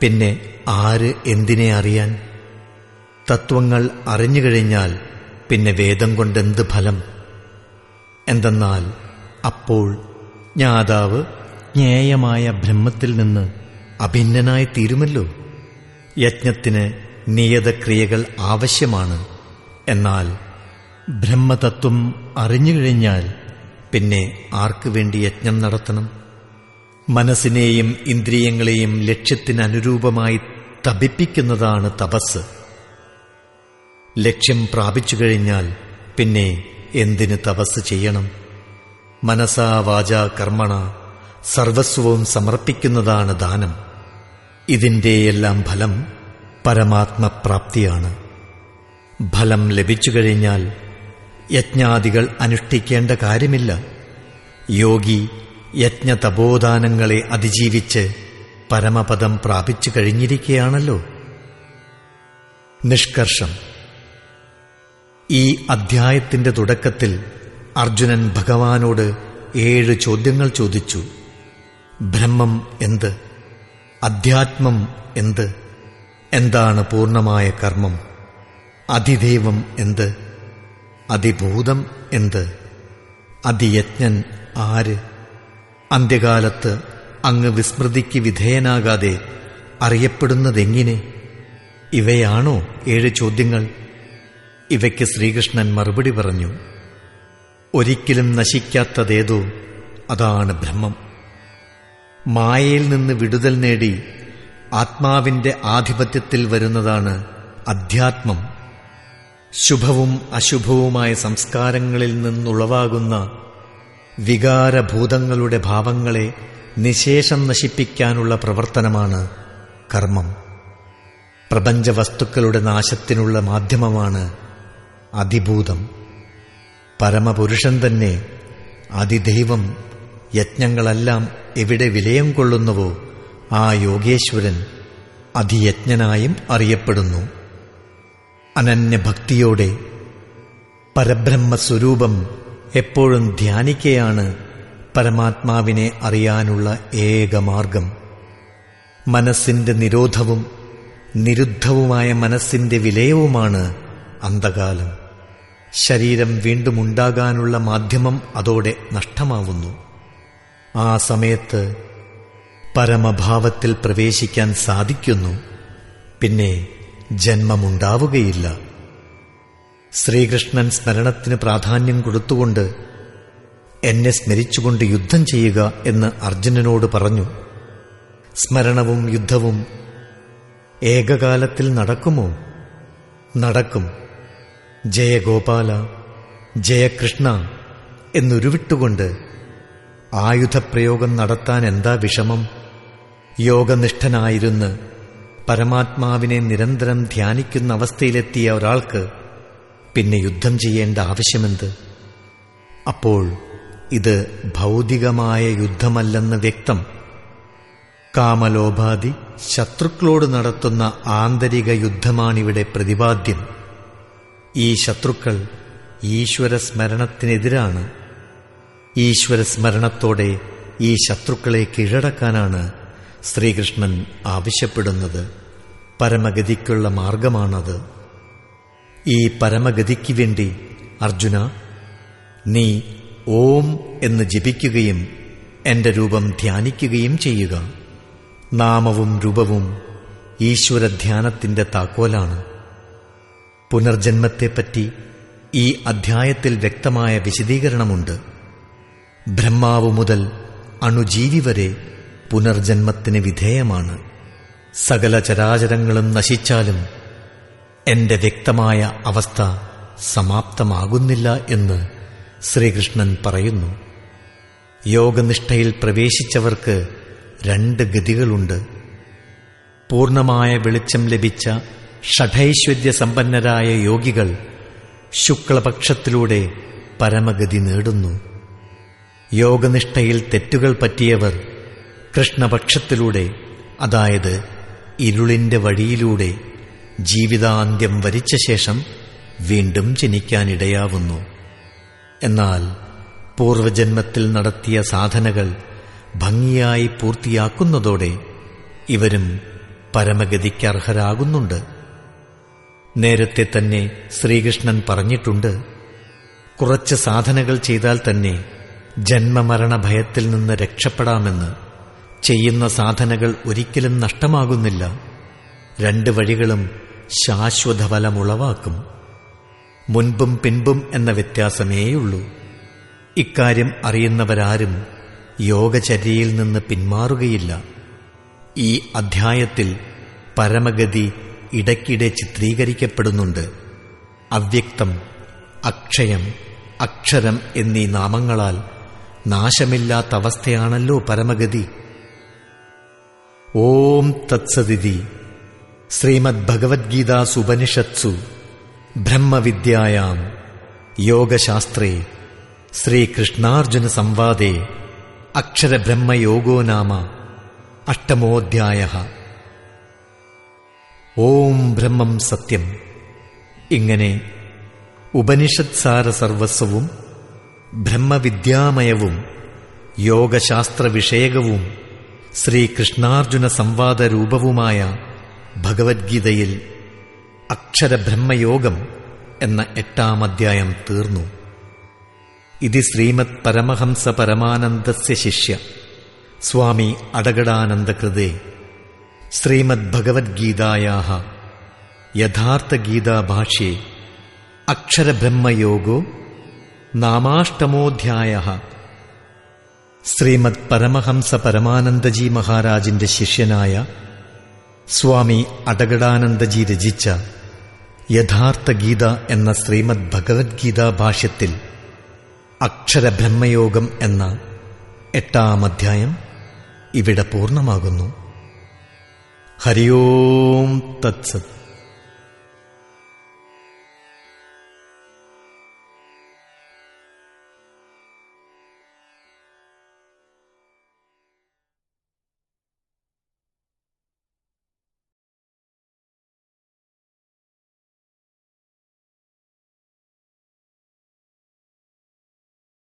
പിന്നെ ആര് എന്തിനെ അറിയാൻ? തത്വങ്ങൾ അറിഞ്ഞു കഴിഞ്ഞാൽ പിന്നെ വേദം കൊണ്ടെന്ത് ഫലം? എന്തെന്നാൽ അപ്പോൾ ജ്ഞാതാവ് ജ്ഞേയമായ ബ്രഹ്മത്തിൽ നിന്ന് അഭിന്നനായി തീരുമല്ലോ. യജ്ഞത്തിന് നിയതക്രിയകൾ ആവശ്യമാണ്. എന്നാൽ ബ്രഹ്മതത്വം അറിഞ്ഞുകഴിഞ്ഞാൽ പിന്നെ ആർക്കു വേണ്ടി യജ്ഞം നടത്തണം? മനസ്സിനെയും ഇന്ദ്രിയങ്ങളെയും ലക്ഷ്യത്തിനനുരൂപമായി തപിപ്പിക്കുന്നതാണ് തപസ്. ലക്ഷ്യം പ്രാപിച്ചു കഴിഞ്ഞാൽ പിന്നെ എന്തിന് തപസ് ചെയ്യണം? മനസാ വാച കർമ്മണ സർവസ്വവും സമർപ്പിക്കുന്നതാണ് ദാനം. ഇതിന്റെയെല്ലാം ഫലം പരമാത്മപ്രാപ്തിയാണ്. ഫലം ലഭിച്ചു കഴിഞ്ഞാൽ യജ്ഞാദികൾ അനുഷ്ഠിക്കേണ്ട കാര്യമില്ല. യോഗി യജ്ഞതപോദാനങ്ങളെ അതിജീവിച്ച് പരമപദം പ്രാപിച്ചു കഴിഞ്ഞിരിക്കുകയാണല്ലോ. നിഷ്കർഷം. ഈ അധ്യായത്തിന്റെ തുടക്കത്തിൽ അർജുനൻ ഭഗവാനോട് ഏഴ് ചോദ്യങ്ങൾ ചോദിച്ചു. ബ്രഹ്മം എന്ത്? അധ്യാത്മം എന്ത്? എന്താണ് പൂർണമായ കർമ്മം? അതിദൈവം എന്ത്? അതിഭൂതം എന്ത്? അതിയജ്ഞൻ ആര്? അന്ത്യകാലത്ത് അങ്ങ് വിസ്മൃതിക്ക് വിധേയനാകാതെ അറിയപ്പെടുന്നതെങ്ങനെ? ഇവയാണോ ഏഴ് ചോദ്യങ്ങൾ? ഇവയ്ക്ക് ശ്രീകൃഷ്ണൻ മറുപടി പറഞ്ഞു. ഒരിക്കലും നശിക്കാത്തതേതോ? അതാണ് ബ്രഹ്മം. മായയിൽ നിന്ന് വിടുതൽ നേടി ആത്മാവിന്റെ ആധിപത്യത്തിൽ വരുന്നതാണ് അധ്യാത്മം. ശുഭവും അശുഭവുമായ സംസ്കാരങ്ങളിൽ നിന്നുളവാകുന്ന വികാരഭൂതങ്ങളുടെ ഭാവങ്ങളെ നിശേഷം നശിപ്പിക്കാനുള്ള പ്രവർത്തനമാണ് കർമ്മം. പ്രപഞ്ച വസ്തുക്കളുടെ നാശത്തിനുള്ള മാധ്യമമാണ് അതിഭൂതം. പരമപുരുഷൻ തന്നെ അതിദൈവം യജ്ഞങ്ങളെല്ലാം എവിടെ വിലയം കൊള്ളുന്നുവോ ആ യോഗേശ്വരൻ അതിയജ്ഞനായും അറിയപ്പെടുന്നു. അനന്യഭക്തിയോടെ പരബ്രഹ്മസ്വരൂപം എപ്പോഴും ധ്യാനിക്കയാണ് പരമാത്മാവിനെ അറിയാനുള്ള ഏക മാർഗം. മനസ്സിന്റെ നിരോധവും നിരുദ്ധവുമായ മനസ്സിന്റെ വിലയവുമാണ് അന്ധകാലം. ശരീരം വീണ്ടും ഉണ്ടാകാനുള്ള മാധ്യമം അതോടെ നഷ്ടമാവുന്നു. ആ സമയത്ത് പരമഭാവത്തിൽ പ്രവേശിക്കാൻ സാധിക്കുന്നു. പിന്നെ ജന്മമുണ്ടാവുകയില്ല. ശ്രീകൃഷ്ണൻ സ്മരണത്തിന് പ്രാധാന്യം കൊടുത്തുകൊണ്ട് എന്നെ സ്മരിച്ചുകൊണ്ട് യുദ്ധം ചെയ്യുക എന്ന് അർജുനനോട് പറഞ്ഞു. സ്മരണവും യുദ്ധവും ഏകകാലത്തിൽ നടക്കുമോ? നടക്കും. ജയഗോപാല ജയകൃഷ്ണ എന്നുരുവിട്ടുകൊണ്ട് ആയുധപ്രയോഗം നടത്താൻ എന്താ വിഷമം? യോഗനിഷ്ഠനായിരുന്ന് പരമാത്മാവിനെ നിരന്തരം ധ്യാനിക്കുന്ന അവസ്ഥയിലെത്തിയ ഒരാൾക്ക് പിന്നെ യുദ്ധം ചെയ്യേണ്ട ആവശ്യമെന്ത്? അപ്പോൾ ഇത് ഭൗതികമായ യുദ്ധമല്ലെന്ന് വ്യക്തം. കാമലോപാധി ശത്രുക്കളോട് നടത്തുന്ന ആന്തരിക യുദ്ധമാണിവിടെ പ്രതിപാദ്യം. ഈ ശത്രുക്കൾ ഈശ്വര ഈശ്വര സ്മരണത്തോടെ ഈ ശത്രുക്കളെ കീഴടക്കാനാണ് ശ്രീകൃഷ്ണൻ ആവശ്യപ്പെടുന്നത്. പരമഗതിക്കുള്ള മാർഗമാണത്. ഈ പരമഗതിക്ക് വേണ്ടി അർജുന നീ ഓം എന്ന് ജപിക്കുകയും എന്റെ രൂപം ധ്യാനിക്കുകയും ചെയ്യുക. നാമവും രൂപവും ഈശ്വരധ്യാനത്തിന്റെ താക്കോലാണ്. പുനർജന്മത്തെപ്പറ്റി ഈ അധ്യായത്തിൽ വ്യക്തമായ വിശദീകരണമുണ്ട്. ബ്രഹ്മാവ് മുതൽ അണുജീവി വരെ പുനർജന്മത്തിന് വിധേയമാണ്. സകല ചരാചരങ്ങളും നശിച്ചാലും എന്റെ വ്യക്തമായ അവസ്ഥ സമാപ്തമാകുന്നില്ല എന്ന് ശ്രീകൃഷ്ണൻ പറയുന്നു. യോഗനിഷ്ഠയിൽ പ്രവേശിച്ചവർക്ക് രണ്ട് ഗതികളുണ്ട്. പൂർണമായ വെളിച്ചം ലഭിച്ച ഷഠൈശ്വര്യ സമ്പന്നരായ യോഗികൾ ശുക്ലപക്ഷത്തിലൂടെ പരമഗതി നേടുന്നു. യോഗനിഷ്ഠയിൽ തെറ്റുകൾ പറ്റിയവർ കൃഷ്ണപക്ഷത്തിലൂടെ അതായത് ഇരുളിന്റെ വഴിയിലൂടെ ജീവിതാന്ത്യം വരിച്ച ശേഷം വീണ്ടും ജനിക്കാനിടയാവുന്നു. എന്നാൽ പൂർവജന്മത്തിൽ നടത്തിയ സാധനകൾ ഭംഗിയായി പൂർത്തിയാക്കുന്നതോടെ ഇവരും പരമഗതിക്കർഹരാകുന്നുണ്ട് നേരത്തെ തന്നെ ശ്രീകൃഷ്ണൻ പറഞ്ഞിട്ടുണ്ട് കുറച്ച് സാധനകൾ ചെയ്താൽ തന്നെ ജന്മമരണ ഭയത്തിൽ നിന്ന് രക്ഷപ്പെടാമെന്ന് ചെയ്യുന്ന സാധനകൾ ഒരിക്കലും നഷ്ടമാകുന്നില്ല. രണ്ട് വഴികളും ശാശ്വത ഫലമുളവാക്കും മുൻപും പിൻപും എന്ന വ്യത്യാസമേയുള്ളൂ. ഇക്കാര്യം അറിയുന്നവരാരും യോഗചര്യയിൽ നിന്ന് പിന്മാറുകയില്ല. ഈ അധ്യായത്തിൽ പരമഗതി ഇടയ്ക്കിടെ ചിത്രീകരിക്കപ്പെടുന്നുണ്ട്. അവ്യക്തം അക്ഷയം അക്ഷരം എന്നീ നാമങ്ങളാൽ നാശമില്ലാത്ത അവസ്ഥയാണല്ലോ പരമഗതി. ഓം തത്സദിതി. ശ്രീമദ് ഭഗവത്ഗീതാസുപനിഷത്സു ബ്രഹ്മവിദ്യായാം യോഗശാസ്ത്രേ. ശ്രീകൃഷ്ണാർജുന സംവാദേ അക്ഷരബ്രഹ്മയോഗോ നാമ. അഷ്ടമോധ്യായ. ഓം ബ്രഹ്മം സത്യം. ഇങ്ങനെ ഉപനിഷത്സാര സർവസ്വവും ബ്രഹ്മവിദ്യാമയവും യോഗശാസ്ത്ര വിഷയകവും ശ്രീകൃഷ്ണാർജുന സംവാദ രൂപവുമായ ഭഗവത്ഗീതയിൽ അക്ഷരബ്രഹ്മയോഗം എന്ന എട്ടാം അധ്യായം തീർന്നു. ഇത് ശ്രീമത് പരമഹംസ പരമാനന്ദസ്യ ശിഷ്യ സ്വാമി അടകടാനന്ദകൃതേ. ശ്രീമദ് ഭഗവത്ഗീതായാ യഥാർത്ഥഗീതാഭാഷ്യെ അക്ഷരബ്രഹ്മയോഗോ നാമാഷ്ടമോധ്യായ. ശ്രീമദ് പരമഹംസ പരമാനന്ദജി മഹാരാജിന്റെ ശിഷ്യനായ സ്വാമി അടകടാനന്ദജി രചിച്ച യഥാർത്ഥ ഗീത എന്ന ശ്രീമദ് ഭഗവത്ഗീതാ ഭാഷ്യത്തിൽ അക്ഷരബ്രഹ്മയോഗം എന്ന എട്ടാം അധ്യായം ഇവിടെ പൂർണമാകുന്നു. ഹരിയോം തത്സത്.